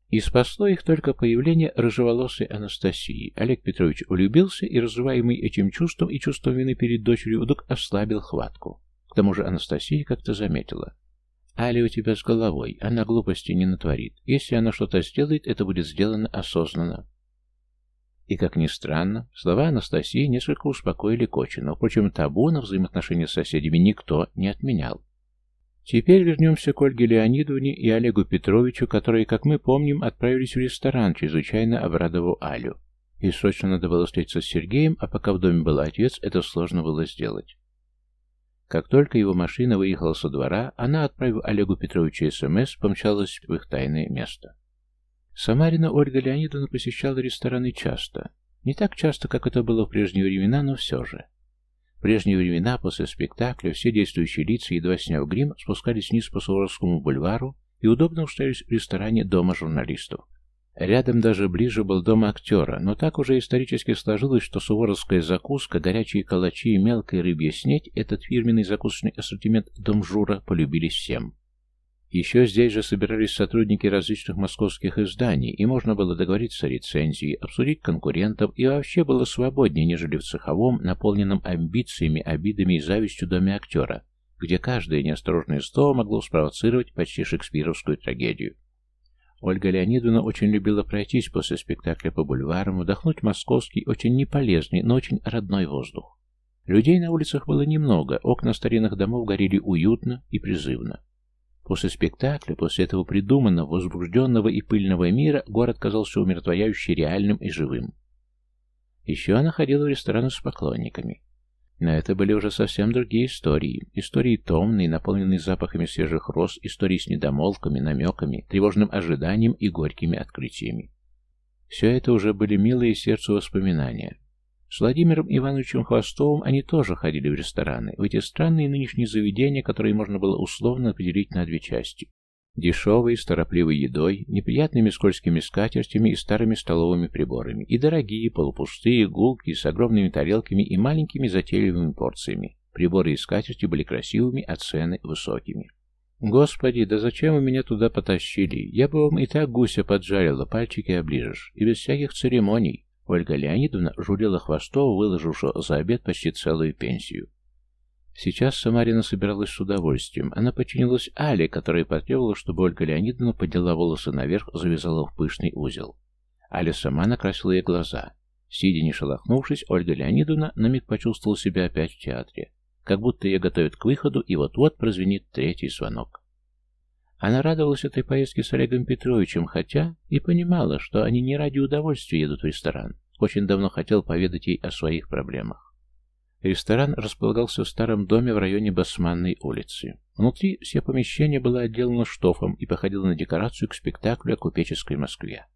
И спасло их только появление рыжеволосой Анастасии. Олег Петрович улюбился и, разрываемый этим чувством и чувством вины перед дочерью, вдруг ослабил хватку. К тому же Анастасия как-то заметила. «Аля у тебя с головой, она глупости не натворит. Если она что-то сделает, это будет сделано осознанно». И, как ни странно, слова Анастасии несколько успокоили Кочина. Впрочем, табу на взаимоотношения с соседями никто не отменял. Теперь вернемся к Ольге Леонидовне и Олегу Петровичу, которые, как мы помним, отправились в ресторан, чрезвычайно обрадовав Алю. И срочно надо было встретиться с Сергеем, а пока в доме был отец, это сложно было сделать. Как только его машина выехала со двора, она, отправив Олегу Петровичу СМС, помчалась в их тайное место. Самарина Ольга Леонидовна посещала рестораны часто. Не так часто, как это было в прежние времена, но все же. В прежние времена, после спектакля, все действующие лица, едва сняв грим, спускались вниз по Суворовскому бульвару и удобно устроились в ресторане Дома журналистов. Рядом даже ближе был дом актера, но так уже исторически сложилось, что суворовская закуска, горячие калачи и мелкая рыбья снеть, этот фирменный закусочный ассортимент Дом Жура полюбились всем. Еще здесь же собирались сотрудники различных московских изданий, и можно было договориться о рецензии, обсудить конкурентов, и вообще было свободнее, нежели в цеховом, наполненном амбициями, обидами и завистью доме актера, где каждое неосторожное слово могло спровоцировать почти шекспировскую трагедию. Ольга Леонидовна очень любила пройтись после спектакля по бульварам, вдохнуть московский, очень неполезный, но очень родной воздух. Людей на улицах было немного, окна старинных домов горели уютно и призывно. После спектакля, после этого придуманного, возбужденного и пыльного мира, город казался умиротворяюще реальным и живым. Еще она ходила в рестораны с поклонниками. Но это были уже совсем другие истории. Истории томные, наполненные запахами свежих роз, истории с недомолвками, намеками, тревожным ожиданием и горькими открытиями. Все это уже были милые сердцу воспоминания. С Владимиром Ивановичем Хвостовым они тоже ходили в рестораны, в эти странные нынешние заведения, которые можно было условно определить на две части. Дешевой, с торопливой едой, неприятными скользкими скатертями и старыми столовыми приборами, и дорогие, полупустые, гулки с огромными тарелками и маленькими затейливыми порциями. Приборы и скатерти были красивыми, а цены высокими. «Господи, да зачем вы меня туда потащили? Я бы вам и так гуся поджарила, пальчики оближешь, и без всяких церемоний». Ольга Леонидовна журила Хвостова, выложившего за обед почти целую пенсию. Сейчас Самарина собиралась с удовольствием. Она подчинилась Але, которая потребовала, чтобы Ольга Леонидовна подняла волосы наверх, завязала в пышный узел. Аля сама накрасила ей глаза. Сидя не шелохнувшись, Ольга Леонидовна на миг почувствовала себя опять в театре. Как будто ее готовят к выходу, и вот-вот прозвенит третий звонок. Она радовалась этой поездке с Олегом Петровичем, хотя и понимала, что они не ради удовольствия едут в ресторан. Очень давно хотел поведать ей о своих проблемах. Ресторан располагался в старом доме в районе Басманной улицы. Внутри все помещение было отделано штофом и походило на декорацию к спектаклю о купеческой Москве.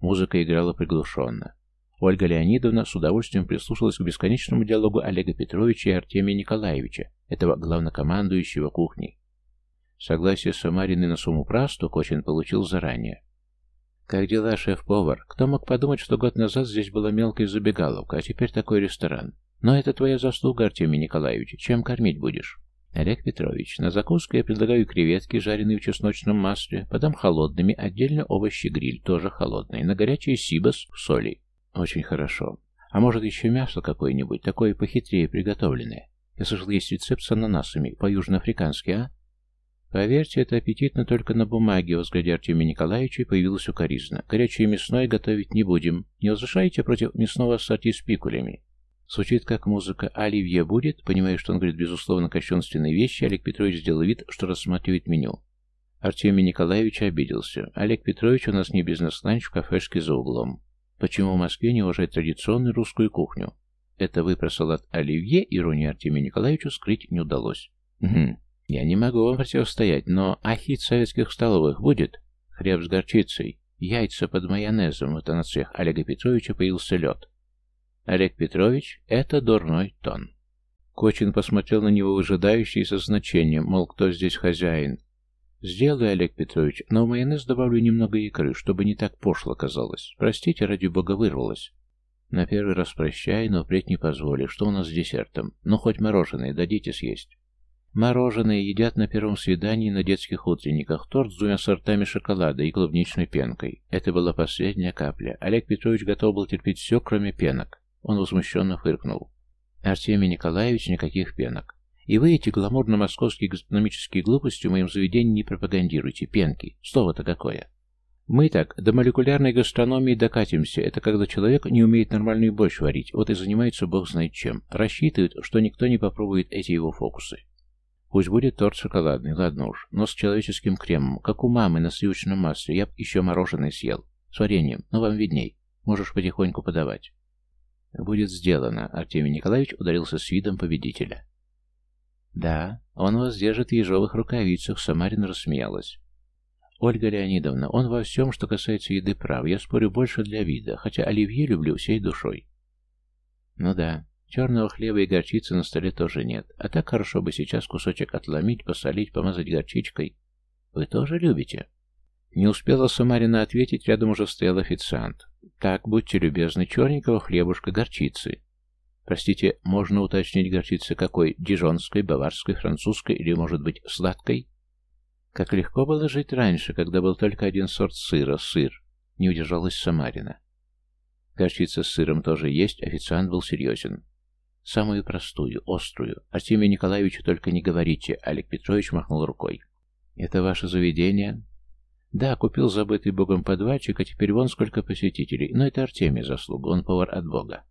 Музыка играла приглушенно. Ольга Леонидовна с удовольствием прислушалась к бесконечному диалогу Олега Петровича и Артемия Николаевича, этого главнокомандующего кухней. Согласие Самарины на сумму прасту Кочин получил заранее. «Как дела, шеф-повар? Кто мог подумать, что год назад здесь была мелкая забегаловка, а теперь такой ресторан? Но это твоя заслуга, Артемий Николаевич. Чем кормить будешь?» «Олег Петрович, на закуску я предлагаю креветки, жареные в чесночном масле, подам холодными, отдельно овощи-гриль, тоже холодные, на горячий сибас в соли». «Очень хорошо. А может еще мясо какое-нибудь, такое похитрее приготовленное? Я слышал, есть рецепт с ананасами, по-южноафрикански, а?» Поверьте, это аппетитно только на бумаге, во взгляде Артемия Николаевича появилась укоризна. Горячее мясное готовить не будем. Не возражаете против мясного ассорти с пикулями? Звучит как музыка. Оливье будет? Понимая, что он говорит безусловно кощунственные вещи, Олег Петрович сделал вид, что рассматривает меню. Артемий Николаевич обиделся. Олег Петрович у нас не бизнес-ланч в кафешке за углом. Почему в Москве не уважает традиционную русскую кухню? Это вы про салат оливье, иронию Артемию Николаевичу скрыть не удалось. Угу. Я не могу вам противостоять, но ахит советских столовых будет? Хлеб с горчицей, яйца под майонезом. Вот на цех Олега Петровича появился лед. Олег Петрович — это дурной тон. Кочин посмотрел на него выжидающе и со значением, мол, кто здесь хозяин. «Сделаю, Олег Петрович, но в майонез добавлю немного икры, чтобы не так пошло казалось. Простите, ради бога вырвалось». На первый раз прощай, но впредь не позволю. Что у нас с десертом? Ну, хоть мороженое дадите съесть. Мороженое едят на первом свидании на детских утренниках. Торт с двумя сортами шоколада и клубничной пенкой. Это была последняя капля. Олег Петрович готов был терпеть все, кроме пенок. Он возмущенно фыркнул. Артемий Николаевич, никаких пенок. И вы эти гламурно-московские гастрономические глупости в моем заведении не пропагандируйте. Пенки. Слово-то какое. Мы так до молекулярной гастрономии докатимся. Это когда человек не умеет нормальный борщ варить, вот и занимается бог знает чем. Рассчитывает, что никто не попробует эти его фокусы. Пусть будет торт шоколадный, ладно уж, но с человеческим кремом, как у мамы на сливочном масле. Я б еще мороженое съел. С вареньем, но вам видней. Можешь потихоньку подавать. Будет сделано. Артемий Николаевич ударился с видом победителя. Да, он вас держит в ежовых рукавицах, Самарина рассмеялась. «Ольга Леонидовна, он во всем, что касается еды, прав. Я спорю больше для вида, хотя оливье люблю всей душой». «Ну да, черного хлеба и горчицы на столе тоже нет. А так хорошо бы сейчас кусочек отломить, посолить, помазать горчичкой. Вы тоже любите?» Не успела Самарина ответить, рядом уже стоял официант. «Так, будьте любезны, черненького хлебушка, горчицы». Простите, можно уточнить горчицы какой? Дижонской, баварской, французской или, может быть, сладкой? Как легко было жить раньше, когда был только один сорт сыра, сыр. Не удержалась Самарина. Горчица с сыром тоже есть, официант был серьезен. Самую простую, острую. Артемию Николаевичу только не говорите, Олег Петрович махнул рукой. Это ваше заведение? Да, купил забытый богом подвальчик, а теперь вон сколько посетителей. Но это Артемий заслуга, он повар от бога.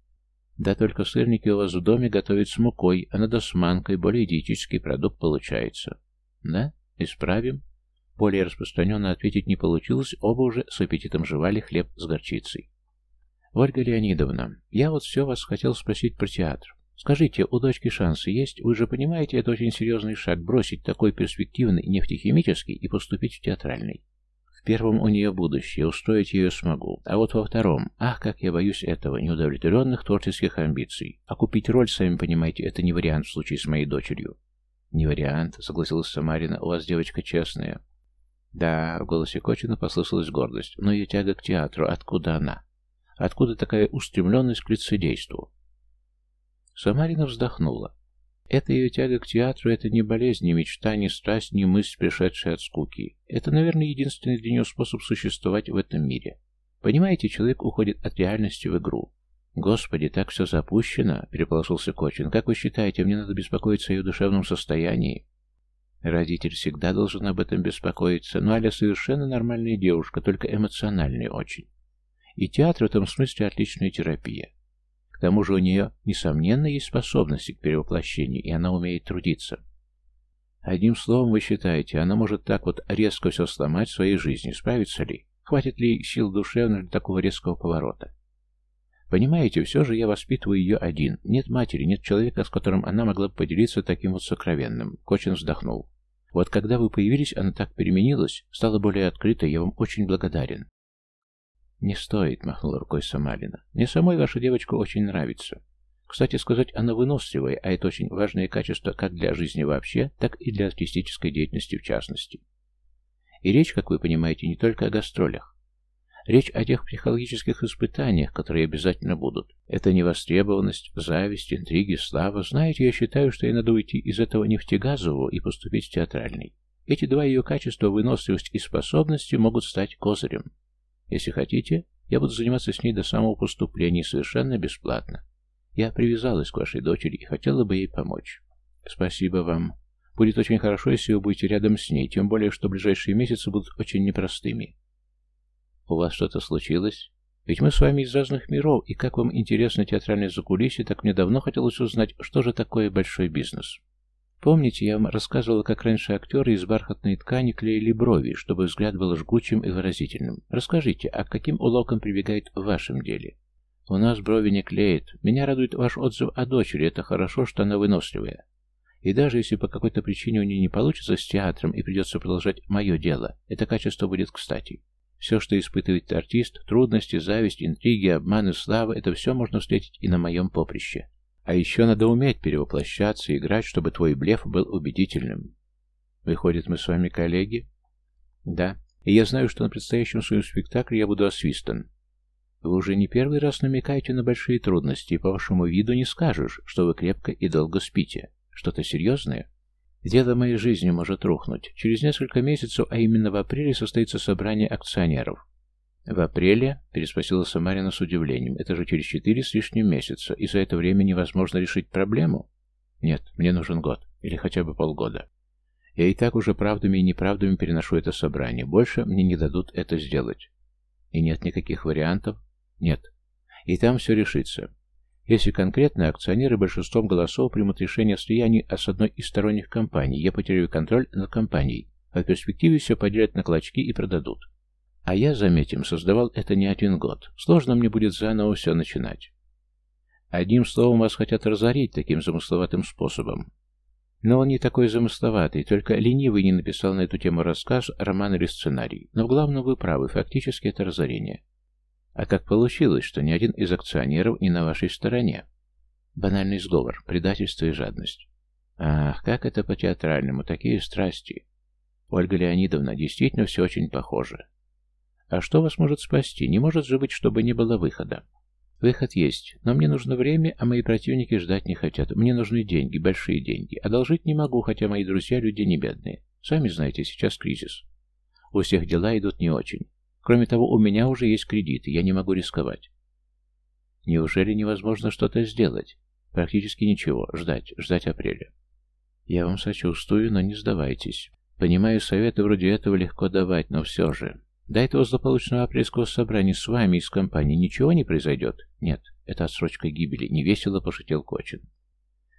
Да только сырники у вас в доме готовят с мукой, а надо с манкой, более диетический продукт получается. Да? «Исправим?» Более распространенно ответить не получилось, оба уже с аппетитом жевали хлеб с горчицей. «Ольга Леонидовна, я вот все вас хотел спросить про театр. Скажите, у дочки шансы есть? Вы же понимаете, это очень серьезный шаг, бросить такой перспективный нефтехимический и поступить в театральный. В первом у нее будущее, устроить ее смогу. А вот во втором, ах, как я боюсь этого, неудовлетворенных творческих амбиций. А купить роль, сами понимаете, это не вариант в случае с моей дочерью. «Не вариант», — согласилась Самарина. «У вас девочка честная». «Да», — в голосе Кочина послышалась гордость. «Но ее тяга к театру, откуда она? Откуда такая устремленность к лицедейству?» Самарина вздохнула. Это ее тяга к театру — это не болезнь, не мечта, не страсть, не мысль, пришедшая от скуки. Это, наверное, единственный для нее способ существовать в этом мире. Понимаете, человек уходит от реальности в игру. «Господи, так все запущено!» — переполошился Кочин. «Как вы считаете, мне надо беспокоиться о ее душевном состоянии?» Родитель всегда должен об этом беспокоиться, но Аля совершенно нормальная девушка, только эмоциональная очень. И театр в этом смысле отличная терапия. К тому же у нее, несомненно, есть способности к перевоплощению, и она умеет трудиться. Одним словом, вы считаете, она может так вот резко все сломать в своей жизни, справится ли? Хватит ли сил душевных для такого резкого поворота? Понимаете, все же я воспитываю ее один. Нет матери, нет человека, с которым она могла бы поделиться таким вот сокровенным. Кочин вздохнул. Вот когда вы появились, она так переменилась, стала более открытой, я вам очень благодарен. Не стоит, махнула рукой Самалина. Мне самой ваша девочка очень нравится. Кстати сказать, она выносливая, а это очень важное качество как для жизни вообще, так и для артистической деятельности в частности. И речь, как вы понимаете, не только о гастролях. Речь о тех психологических испытаниях, которые обязательно будут. Это невостребованность, зависть, интриги, слава. Знаете, я считаю, что ей надо уйти из этого нефтегазового и поступить в театральный. Эти два ее качества, выносливость и способности, могут стать козырем. Если хотите, я буду заниматься с ней до самого поступления совершенно бесплатно. Я привязалась к вашей дочери и хотела бы ей помочь. Спасибо вам. Будет очень хорошо, если вы будете рядом с ней, тем более, что ближайшие месяцы будут очень непростыми. «У вас что-то случилось? Ведь мы с вами из разных миров, и как вам интересно театральное закулисье, так мне давно хотелось узнать, что же такое большой бизнес». Помните, я вам рассказывала, как раньше актеры из бархатной ткани клеили брови, чтобы взгляд был жгучим и выразительным. Расскажите, а к каким уловкам прибегает в вашем деле? У нас брови не клеят. Меня радует ваш отзыв о дочери, это хорошо, что она выносливая. И даже если по какой-то причине у нее не получится с театром и придется продолжать мое дело, это качество будет кстати. Все, что испытывает артист, трудности, зависть, интриги, обманы, слава, это все можно встретить и на моем поприще. А еще надо уметь перевоплощаться и играть, чтобы твой блеф был убедительным. Выходит, мы с вами коллеги? Да. И я знаю, что на предстоящем своем спектакле я буду освистан. Вы уже не первый раз намекаете на большие трудности, и по вашему виду не скажешь, что вы крепко и долго спите. Что-то серьезное? Дело моей жизни может рухнуть. Через несколько месяцев, а именно в апреле, состоится собрание акционеров. «В апреле?» – переспросила Самарина с удивлением. «Это же через четыре с лишним месяца, и за это время невозможно решить проблему?» «Нет, мне нужен год, или хотя бы полгода. Я и так уже правдами и неправдами переношу это собрание. Больше мне не дадут это сделать. И нет никаких вариантов? Нет. И там все решится. Если конкретно акционеры большинством голосов примут решение о слиянии с одной из сторонних компаний, я потеряю контроль над компанией, а в перспективе все поделят на клочки и продадут. А я, заметим, создавал это не один год. Сложно мне будет заново все начинать. Одним словом, вас хотят разорить таким замысловатым способом. Но он не такой замысловатый, только ленивый не написал на эту тему рассказ, роман или сценарий. Но в главном вы правы, фактически это разорение. А как получилось, что ни один из акционеров не на вашей стороне? Банальный сговор, предательство и жадность. Ах, как это по-театральному, такие страсти. Ольга Леонидовна, действительно все очень похоже. А что вас может спасти? Не может же быть, чтобы не было выхода. Выход есть, но мне нужно время, а мои противники ждать не хотят. Мне нужны деньги, большие деньги. Одолжить не могу, хотя мои друзья люди не бедные. Сами знаете, сейчас кризис. У всех дела идут не очень. Кроме того, у меня уже есть кредиты, я не могу рисковать. Неужели невозможно что-то сделать? Практически ничего. Ждать. Ждать апреля. Я вам сочувствую, но не сдавайтесь. Понимаю, советы вроде этого легко давать, но все же. До этого злополучного апрельского собрания с вами из компании ничего не произойдет? Нет, это отсрочка гибели. Невесело пошутил Кочин.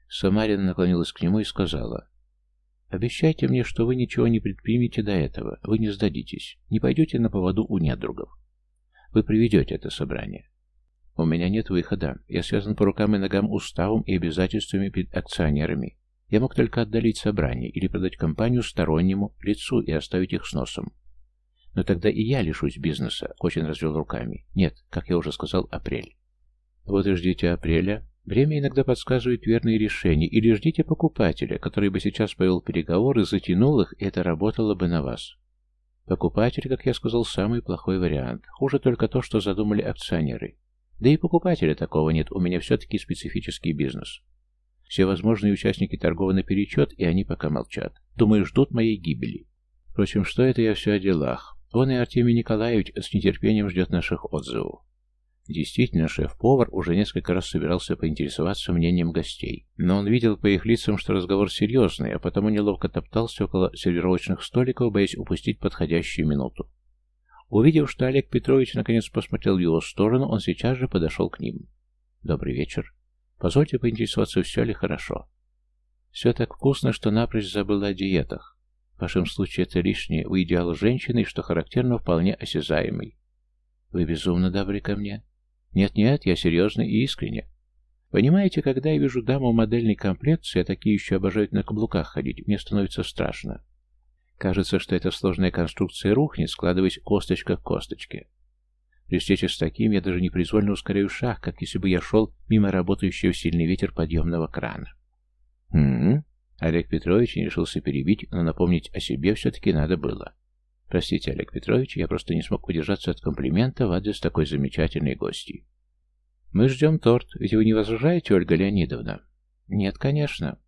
Самарина наклонилась к нему и сказала. Обещайте мне, что вы ничего не предпримете до этого, вы не сдадитесь, не пойдете на поводу у недругов. Вы приведете это собрание. У меня нет выхода. Я связан по рукам и ногам уставом и обязательствами перед акционерами. Я мог только отдалить собрание или продать компанию стороннему лицу и оставить их с носом. Но тогда и я лишусь бизнеса, Кочин развел руками. Нет, как я уже сказал, апрель. Вот и ждите апреля, Время иногда подсказывает верные решения, или ждите покупателя, который бы сейчас повел переговоры, затянул их, и это работало бы на вас. Покупатель, как я сказал, самый плохой вариант. Хуже только то, что задумали акционеры. Да и покупателя такого нет, у меня все-таки специфический бизнес. Все возможные участники торговли наперечет, и они пока молчат. Думаю, ждут моей гибели. Впрочем, что это я все о делах. Он и Артемий Николаевич с нетерпением ждет наших отзывов. Действительно, шеф-повар уже несколько раз собирался поинтересоваться мнением гостей, но он видел по их лицам, что разговор серьезный, а потому неловко топтался около сервировочных столиков, боясь упустить подходящую минуту. Увидев, что Олег Петрович наконец посмотрел в его сторону, он сейчас же подошел к ним. «Добрый вечер. Позвольте поинтересоваться, все ли хорошо?» «Все так вкусно, что напрочь забыл о диетах. В вашем случае это лишнее, у идеала женщины, что характерно, вполне осязаемый. Вы безумно добры ко мне. Нет-нет, я серьезно и искренне. Понимаете, когда я вижу даму модельной комплекции, а такие еще обожают на каблуках ходить, мне становится страшно. Кажется, что эта сложная конструкция рухнет, складываясь косточка к косточке. При встрече с таким я даже непроизвольно ускоряю шаг, как если бы я шел мимо работающего сильный ветер подъемного крана. «Хм...» Олег Петрович не решился перебить, но напомнить о себе все-таки надо было. Простите, Олег Петрович, я просто не смог удержаться от комплимента в адрес такой замечательной гости. Мы ждем торт, ведь вы не возражаете, Ольга Леонидовна? Нет, конечно.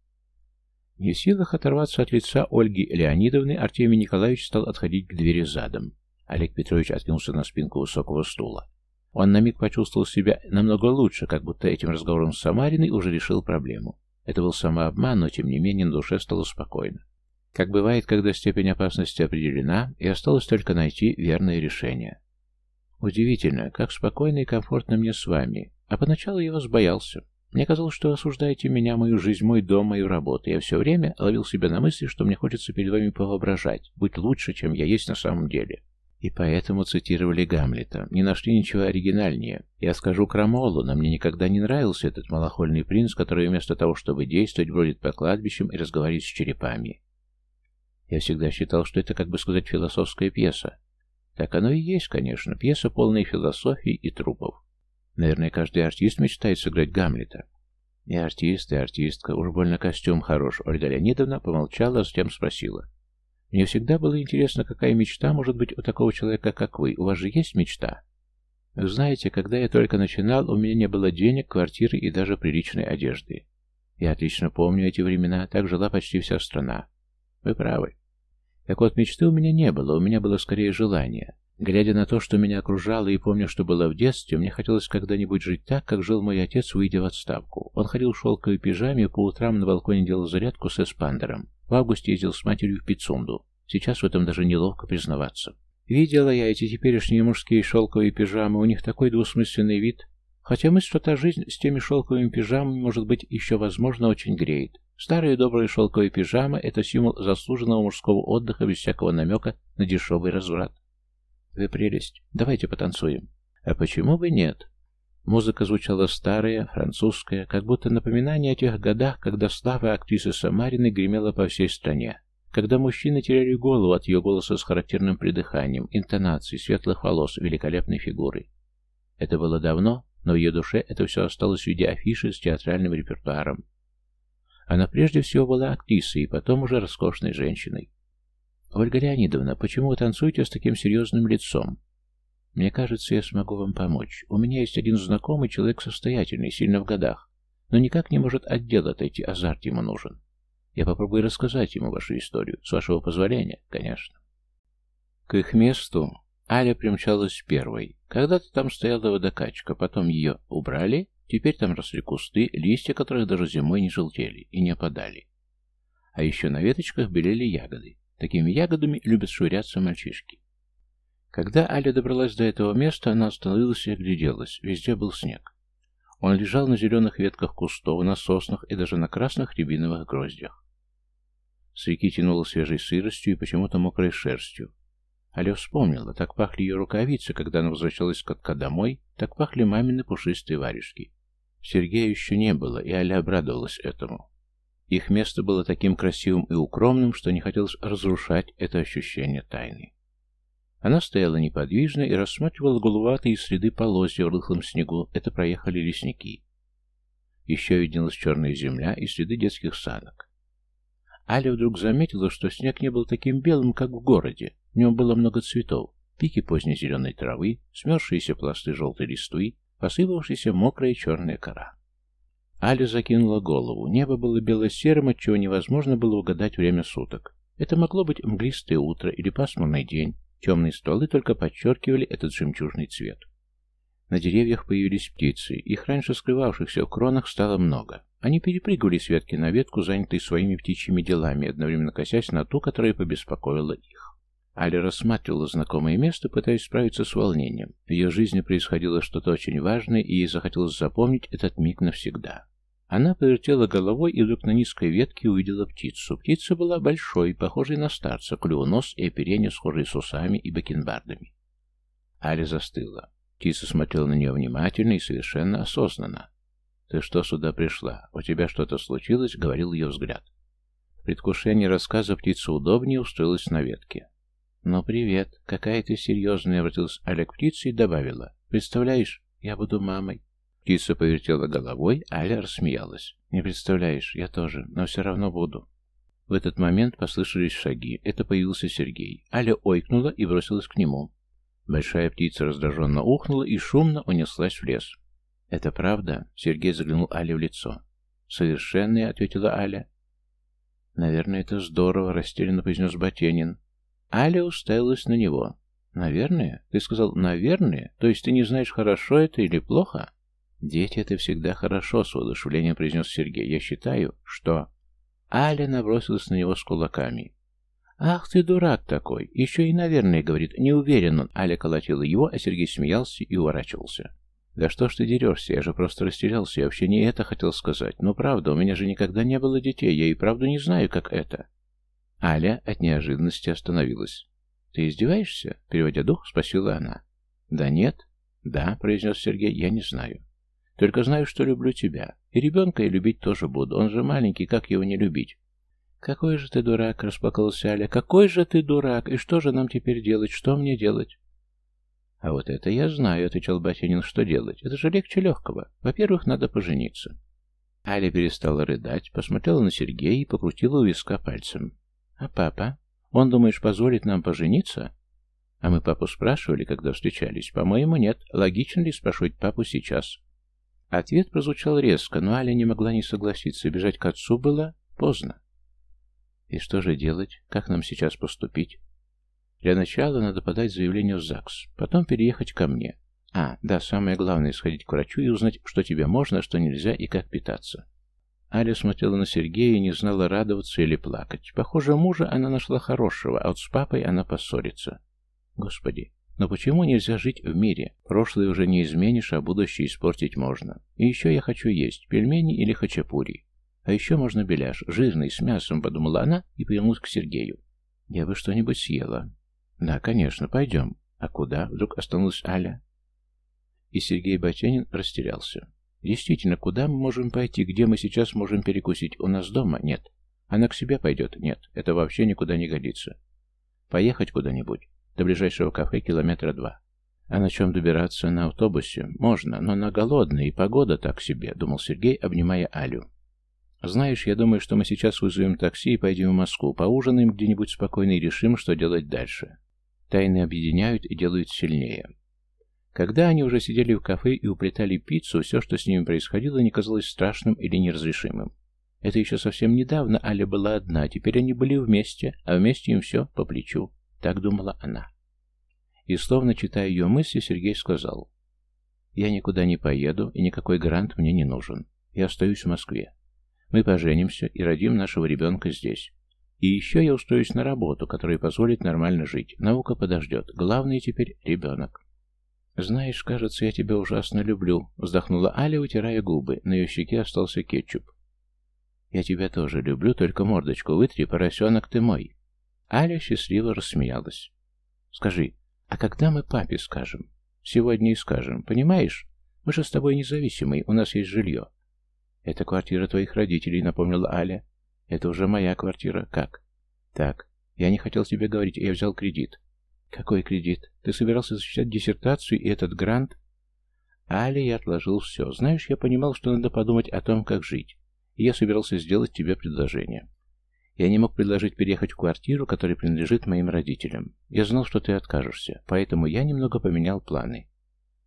Не в силах оторваться от лица Ольги Леонидовны, Артемий Николаевич стал отходить к двери задом. Олег Петрович откинулся на спинку высокого стула. Он на миг почувствовал себя намного лучше, как будто этим разговором с Самариной уже решил проблему. Это был самообман, но тем не менее на душе стало спокойно. Как бывает, когда степень опасности определена, и осталось только найти верное решение. Удивительно, как спокойно и комфортно мне с вами. А поначалу я вас боялся. Мне казалось, что осуждаете меня, мою жизнь, мой дом, мою работу. Я все время ловил себя на мысли, что мне хочется перед вами повоображать, быть лучше, чем я есть на самом деле. И поэтому цитировали Гамлета. Не нашли ничего оригинальнее. Я скажу Крамолу, но мне никогда не нравился этот малохольный принц, который вместо того, чтобы действовать, бродит по кладбищам и разговаривает с черепами. Я всегда считал, что это, как бы сказать, философская пьеса. Так оно и есть, конечно, пьеса полная философии и трупов. Наверное, каждый артист мечтает сыграть Гамлета. И артист, и артистка, уж больно костюм хорош. Ольга Леонидовна помолчала, а затем спросила. Мне всегда было интересно, какая мечта может быть у такого человека, как вы. У вас же есть мечта? Знаете, когда я только начинал, у меня не было денег, квартиры и даже приличной одежды. Я отлично помню эти времена, так жила почти вся страна. Вы правы. Так вот, мечты у меня не было, у меня было скорее желание. Глядя на то, что меня окружало, и помню, что было в детстве, мне хотелось когда-нибудь жить так, как жил мой отец, выйдя в отставку. Он ходил в шелковой пижаме и по утрам на балконе делал зарядку с эспандером. В августе ездил с матерью в Пицунду. Сейчас в этом даже неловко признаваться. Видела я эти теперешние мужские шелковые пижамы, у них такой двусмысленный вид. Хотя мысль, что та жизнь с теми шелковыми пижамами, может быть, еще возможно, очень греет. Старые добрые шелковые пижамы – это символ заслуженного мужского отдыха без всякого намека на дешевый разврат. Вы прелесть. Давайте потанцуем. А почему бы нет? Музыка звучала старая, французская, как будто напоминание о тех годах, когда слава актрисы Самарины гремела по всей стране. Когда мужчины теряли голову от ее голоса с характерным придыханием, интонацией, светлых волос, великолепной фигуры. Это было давно, но в ее душе это все осталось в виде афиши с театральным репертуаром. Она прежде всего была актрисой и потом уже роскошной женщиной. «Ольга Леонидовна, почему вы танцуете с таким серьезным лицом?» «Мне кажется, я смогу вам помочь. У меня есть один знакомый человек состоятельный, сильно в годах, но никак не может от дела отойти, азарт ему нужен. Я попробую рассказать ему вашу историю. С вашего позволения, конечно. К их месту Аля примчалась первой. Когда-то там стояла водокачка, потом ее убрали, теперь там росли кусты, листья которых даже зимой не желтели и не опадали. А еще на веточках белели ягоды. Такими ягодами любят швыряться мальчишки. Когда Аля добралась до этого места, она остановилась и огляделась. Везде был снег. Он лежал на зеленых ветках кустов, на соснах и даже на красных рябиновых гроздях. С реки тянуло свежей сыростью и почему-то мокрой шерстью. Аля вспомнила, так пахли ее рукавицы, когда она возвращалась с катка домой, так пахли мамины пушистые варежки. Сергея еще не было, и Аля обрадовалась этому. Их место было таким красивым и укромным, что не хотелось разрушать это ощущение тайны. Она стояла неподвижно и рассматривала голубатые следы полозья в рыхлом снегу. Это проехали лесники. Еще виднелась черная земля и следы детских санок. Аля вдруг заметила, что снег не был таким белым, как в городе. В нем было много цветов. Пики поздней зеленой травы, смерзшиеся пласты желтой листвы, посыпавшаяся мокрая черная кора. Аля закинула голову. Небо было бело-серым, отчего невозможно было угадать время суток. Это могло быть мглистое утро или пасмурный день. Темные стволы только подчеркивали этот жемчужный цвет. На деревьях появились птицы. Их раньше скрывавшихся в кронах стало много. Они перепрыгивали с ветки на ветку, занятые своими птичьими делами, одновременно косясь на ту, которая побеспокоила их. Аля рассматривала знакомое место, пытаясь справиться с волнением. В ее жизни происходило что-то очень важное, и ей захотелось запомнить этот миг навсегда. Она повертела головой и вдруг на низкой ветке увидела птицу. Птица была большой, похожей на старца, клюв нос и оперение, схожие с усами и бакенбардами. Аля застыла. Птица смотрела на нее внимательно и совершенно осознанно. «Ты что сюда пришла? У тебя что-то случилось?» — говорил ее взгляд. В предвкушении рассказа птица удобнее устроилась на ветке. «Ну, привет. Какая ты серьезная!» — обратилась Аля к птице и добавила. «Представляешь, я буду мамой». Птица повертела головой, Аля рассмеялась. «Не представляешь, я тоже, но все равно буду». В этот момент послышались шаги. Это появился Сергей. Аля ойкнула и бросилась к нему. Большая птица раздраженно ухнула и шумно унеслась в лес. «Это правда?» — Сергей заглянул Але в лицо. «Совершенная», — ответила Аля. «Наверное, это здорово», — растерянно произнес Ботенин. Аля уставилась на него. «Наверное? Ты сказал «наверное»? То есть ты не знаешь, хорошо это или плохо?» «Дети — это всегда хорошо», — с воодушевлением произнес Сергей. «Я считаю, что...» Аля набросилась на него с кулаками. «Ах ты дурак такой! Еще и «наверное», — говорит. «Не уверен он». Аля колотила его, а Сергей смеялся и уворачивался. «Да что ж ты дерешься? Я же просто растерялся. Я вообще не это хотел сказать. Ну, правда, у меня же никогда не было детей. Я и правда не знаю, как это». Аля от неожиданности остановилась. «Ты издеваешься?» — переводя дух, спросила она. «Да нет». «Да», — произнес Сергей, — «я не знаю. Только знаю, что люблю тебя. И ребенка я любить тоже буду. Он же маленький, как его не любить?» «Какой же ты дурак!» — расплакалась Аля. «Какой же ты дурак! И что же нам теперь делать? Что мне делать?» «А вот это я знаю», — отвечал Батянин, — «что делать? Это же легче легкого. Во-первых, надо пожениться». Аля перестала рыдать, посмотрела на Сергея и покрутила у виска пальцем. «А папа? Он, думаешь, позволит нам пожениться?» А мы папу спрашивали, когда встречались. По-моему, нет. Логично ли спрашивать папу сейчас? Ответ прозвучал резко, но Аля не могла не согласиться. Бежать к отцу было поздно. И что же делать? Как нам сейчас поступить? Для начала надо подать заявление в ЗАГС, потом переехать ко мне. А, да, самое главное, сходить к врачу и узнать, что тебе можно, что нельзя и как питаться. Аля смотрела на Сергея и не знала, радоваться или плакать. Похоже, мужа она нашла хорошего, а вот с папой она поссорится. Господи, но почему нельзя жить в мире? Прошлое уже не изменишь, а будущее испортить можно. И еще я хочу есть пельмени или хачапури. А еще можно беляш, жирный, с мясом, подумала она и повернулась к Сергею. Я бы что-нибудь съела. Да, конечно, пойдем. А куда? Вдруг остановилась Аля. И Сергей Батянин растерялся. Действительно, куда мы можем пойти? Где мы сейчас можем перекусить? У нас дома? Нет. Она к себе пойдет? Нет. Это вообще никуда не годится. Поехать куда-нибудь. До ближайшего кафе километра два. А на чем добираться? На автобусе? Можно, но она голодная, и погода так себе, думал Сергей, обнимая Алю. Знаешь, я думаю, что мы сейчас вызовем такси и пойдем в Москву, поужинаем где-нибудь спокойно и решим, что делать дальше. Тайны объединяют и делают сильнее. Когда они уже сидели в кафе и уплетали пиццу, все, что с ними происходило, не казалось страшным или неразрешимым. Это еще совсем недавно Аля была одна, теперь они были вместе, а вместе им все по плечу. Так думала она. И словно читая ее мысли, Сергей сказал, «Я никуда не поеду, и никакой грант мне не нужен. Я остаюсь в Москве. Мы поженимся и родим нашего ребенка здесь. И еще я устроюсь на работу, которая позволит нормально жить. Наука подождет. Главное теперь ребенок. «Знаешь, кажется, я тебя ужасно люблю», — вздохнула Аля, вытирая губы. На ее щеке остался кетчуп. «Я тебя тоже люблю, только мордочку вытри, поросенок ты мой». Аля счастливо рассмеялась. «Скажи, а когда мы папе скажем?» «Сегодня и скажем. Понимаешь? Мы же с тобой независимые, у нас есть жилье». «Это квартира твоих родителей», — напомнила Аля. «Это уже моя квартира. Как?» «Так, я не хотел тебе говорить, я взял кредит. «Какой кредит? Ты собирался защищать диссертацию и этот грант?» «Али, я отложил все. Знаешь, я понимал, что надо подумать о том, как жить. И я собирался сделать тебе предложение. Я не мог предложить переехать в квартиру, которая принадлежит моим родителям. Я знал, что ты откажешься, поэтому я немного поменял планы.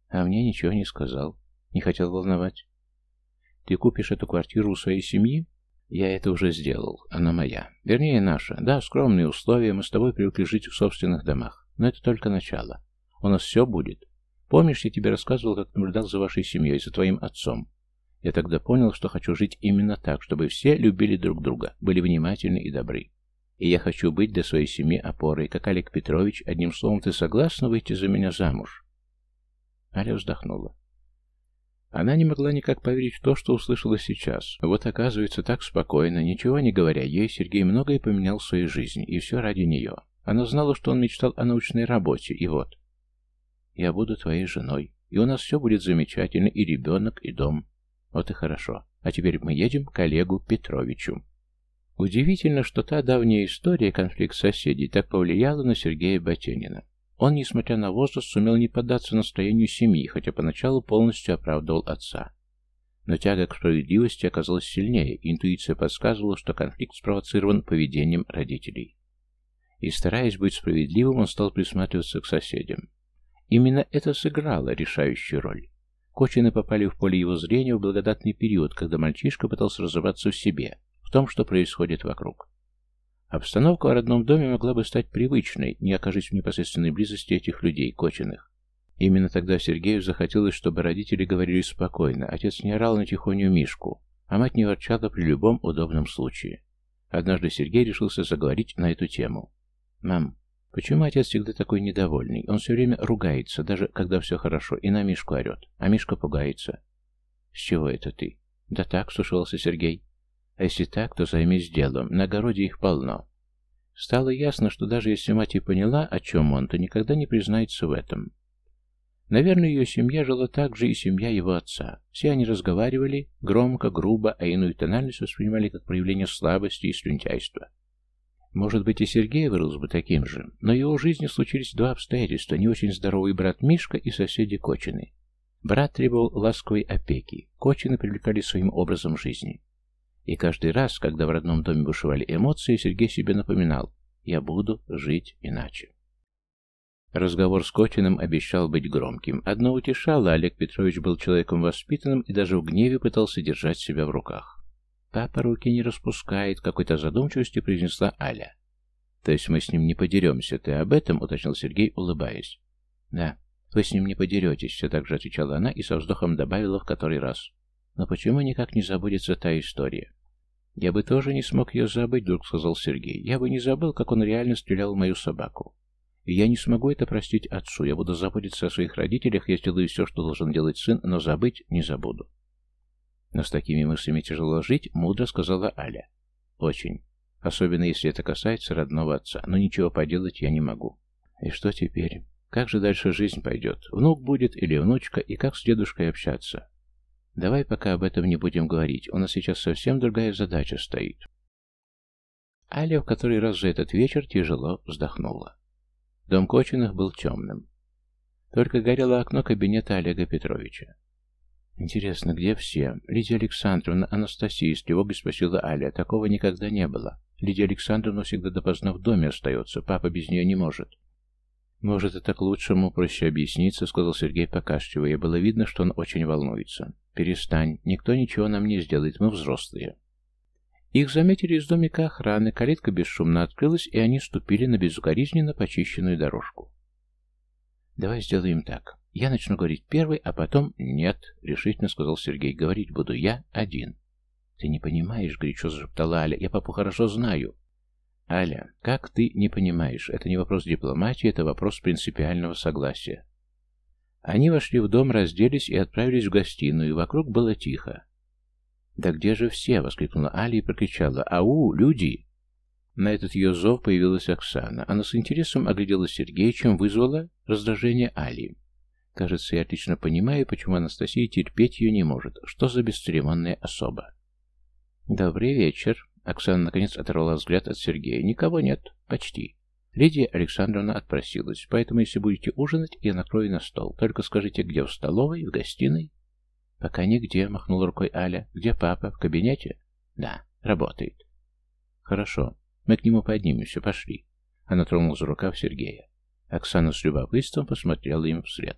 А мне ничего не сказал. Не хотел волновать. Ты купишь эту квартиру у своей семьи? Я это уже сделал. Она моя. Вернее, наша. Да, скромные условия. Мы с тобой привыкли жить в собственных домах. Но это только начало. У нас все будет. Помнишь, я тебе рассказывал, как наблюдал за вашей семьей, за твоим отцом? Я тогда понял, что хочу жить именно так, чтобы все любили друг друга, были внимательны и добры. И я хочу быть для своей семьи опорой, как Олег Петрович, одним словом, ты согласна выйти за меня замуж?» Аля вздохнула. Она не могла никак поверить в то, что услышала сейчас. Вот, оказывается, так спокойно, ничего не говоря ей, Сергей многое поменял в своей жизни, и все ради нее. Она знала, что он мечтал о научной работе, и вот. «Я буду твоей женой, и у нас все будет замечательно, и ребенок, и дом. Вот и хорошо. А теперь мы едем к Олегу Петровичу». Удивительно, что та давняя история, конфликт соседей, так повлияла на Сергея Батенина. Он, несмотря на возраст, сумел не поддаться настроению семьи, хотя поначалу полностью оправдывал отца. Но тяга к справедливости оказалась сильнее, и интуиция подсказывала, что конфликт спровоцирован поведением родителей и, стараясь быть справедливым, он стал присматриваться к соседям. Именно это сыграло решающую роль. Кочины попали в поле его зрения в благодатный период, когда мальчишка пытался разобраться в себе, в том, что происходит вокруг. Обстановка в родном доме могла бы стать привычной, не окажись в непосредственной близости этих людей, Кочиных. Именно тогда Сергею захотелось, чтобы родители говорили спокойно, отец не орал на тихоню Мишку, а мать не ворчала при любом удобном случае. Однажды Сергей решился заговорить на эту тему. «Мам, почему отец всегда такой недовольный? Он все время ругается, даже когда все хорошо, и на Мишку орет, а Мишка пугается». «С чего это ты?» «Да так», — слушался Сергей. «А если так, то займись делом, на огороде их полно». Стало ясно, что даже если мать и поняла, о чем он, то никогда не признается в этом. Наверное, ее семья жила так же и семья его отца. Все они разговаривали громко, грубо, а иную тональность воспринимали как проявление слабости и слюнтяйства. Может быть, и Сергей вырос бы таким же, но в его жизни случились два обстоятельства. Не очень здоровый брат Мишка и соседи Кочины. Брат требовал ласковой опеки. Кочины привлекали своим образом жизни. И каждый раз, когда в родном доме бушевали эмоции, Сергей себе напоминал «Я буду жить иначе». Разговор с Котиным обещал быть громким. Одно утешало, Олег Петрович был человеком воспитанным и даже в гневе пытался держать себя в руках. «Папа руки не распускает», — какой-то задумчивости произнесла Аля. «То есть мы с ним не подеремся, ты об этом?» — уточнил Сергей, улыбаясь. «Да, вы с ним не подеретесь», — все так же отвечала она и со вздохом добавила в который раз. «Но почему никак не забудется та история?» «Я бы тоже не смог ее забыть», — вдруг сказал Сергей. «Я бы не забыл, как он реально стрелял в мою собаку. И я не смогу это простить отцу. Я буду заботиться о своих родителях, я сделаю все, что должен делать сын, но забыть не забуду». «Но с такими мыслями тяжело жить», — мудро сказала Аля. «Очень. Особенно, если это касается родного отца. Но ничего поделать я не могу». «И что теперь? Как же дальше жизнь пойдет? Внук будет или внучка, и как с дедушкой общаться?» Давай пока об этом не будем говорить, у нас сейчас совсем другая задача стоит. Аля в который раз за этот вечер тяжело вздохнула. Дом Кочиных был темным. Только горело окно кабинета Олега Петровича. «Интересно, где все? Лидия Александровна, Анастасия?» — с тревогой спросила Аля. «Такого никогда не было. Лидия Александровна всегда допоздна в доме остается. Папа без нее не может». «Может, это к лучшему, проще объясниться», — сказал Сергей, покашливая. Было видно, что он очень волнуется. «Перестань. Никто ничего нам не сделает. Мы взрослые». Их заметили из домика охраны, калитка бесшумно открылась, и они ступили на безукоризненно почищенную дорожку. «Давай сделаем так. Я начну говорить первый, а потом...» «Нет», — решительно сказал Сергей. «Говорить буду я один». «Ты не понимаешь», — горячо зашептала Аля. «Я папу хорошо знаю». «Аля, как ты не понимаешь? Это не вопрос дипломатии, это вопрос принципиального согласия». Они вошли в дом, разделись и отправились в гостиную. Вокруг было тихо. «Да где же все?» — воскликнула Аля и прокричала. «Ау, люди!» На этот ее зов появилась Оксана. Она с интересом оглядела Сергея, чем вызвала раздражение Али. Кажется, я отлично понимаю, почему Анастасия терпеть ее не может. Что за бесцеремонная особа? «Добрый вечер», Оксана наконец оторвала взгляд от Сергея. «Никого нет. Почти». Лидия Александровна отпросилась, поэтому, если будете ужинать, я накрою на стол. Только скажите, где в столовой, в гостиной? Пока нигде, махнул рукой Аля. Где папа? В кабинете? Да, работает. Хорошо, мы к нему поднимемся, пошли. Она тронула за рукав Сергея. Оксана с любопытством посмотрела им вслед.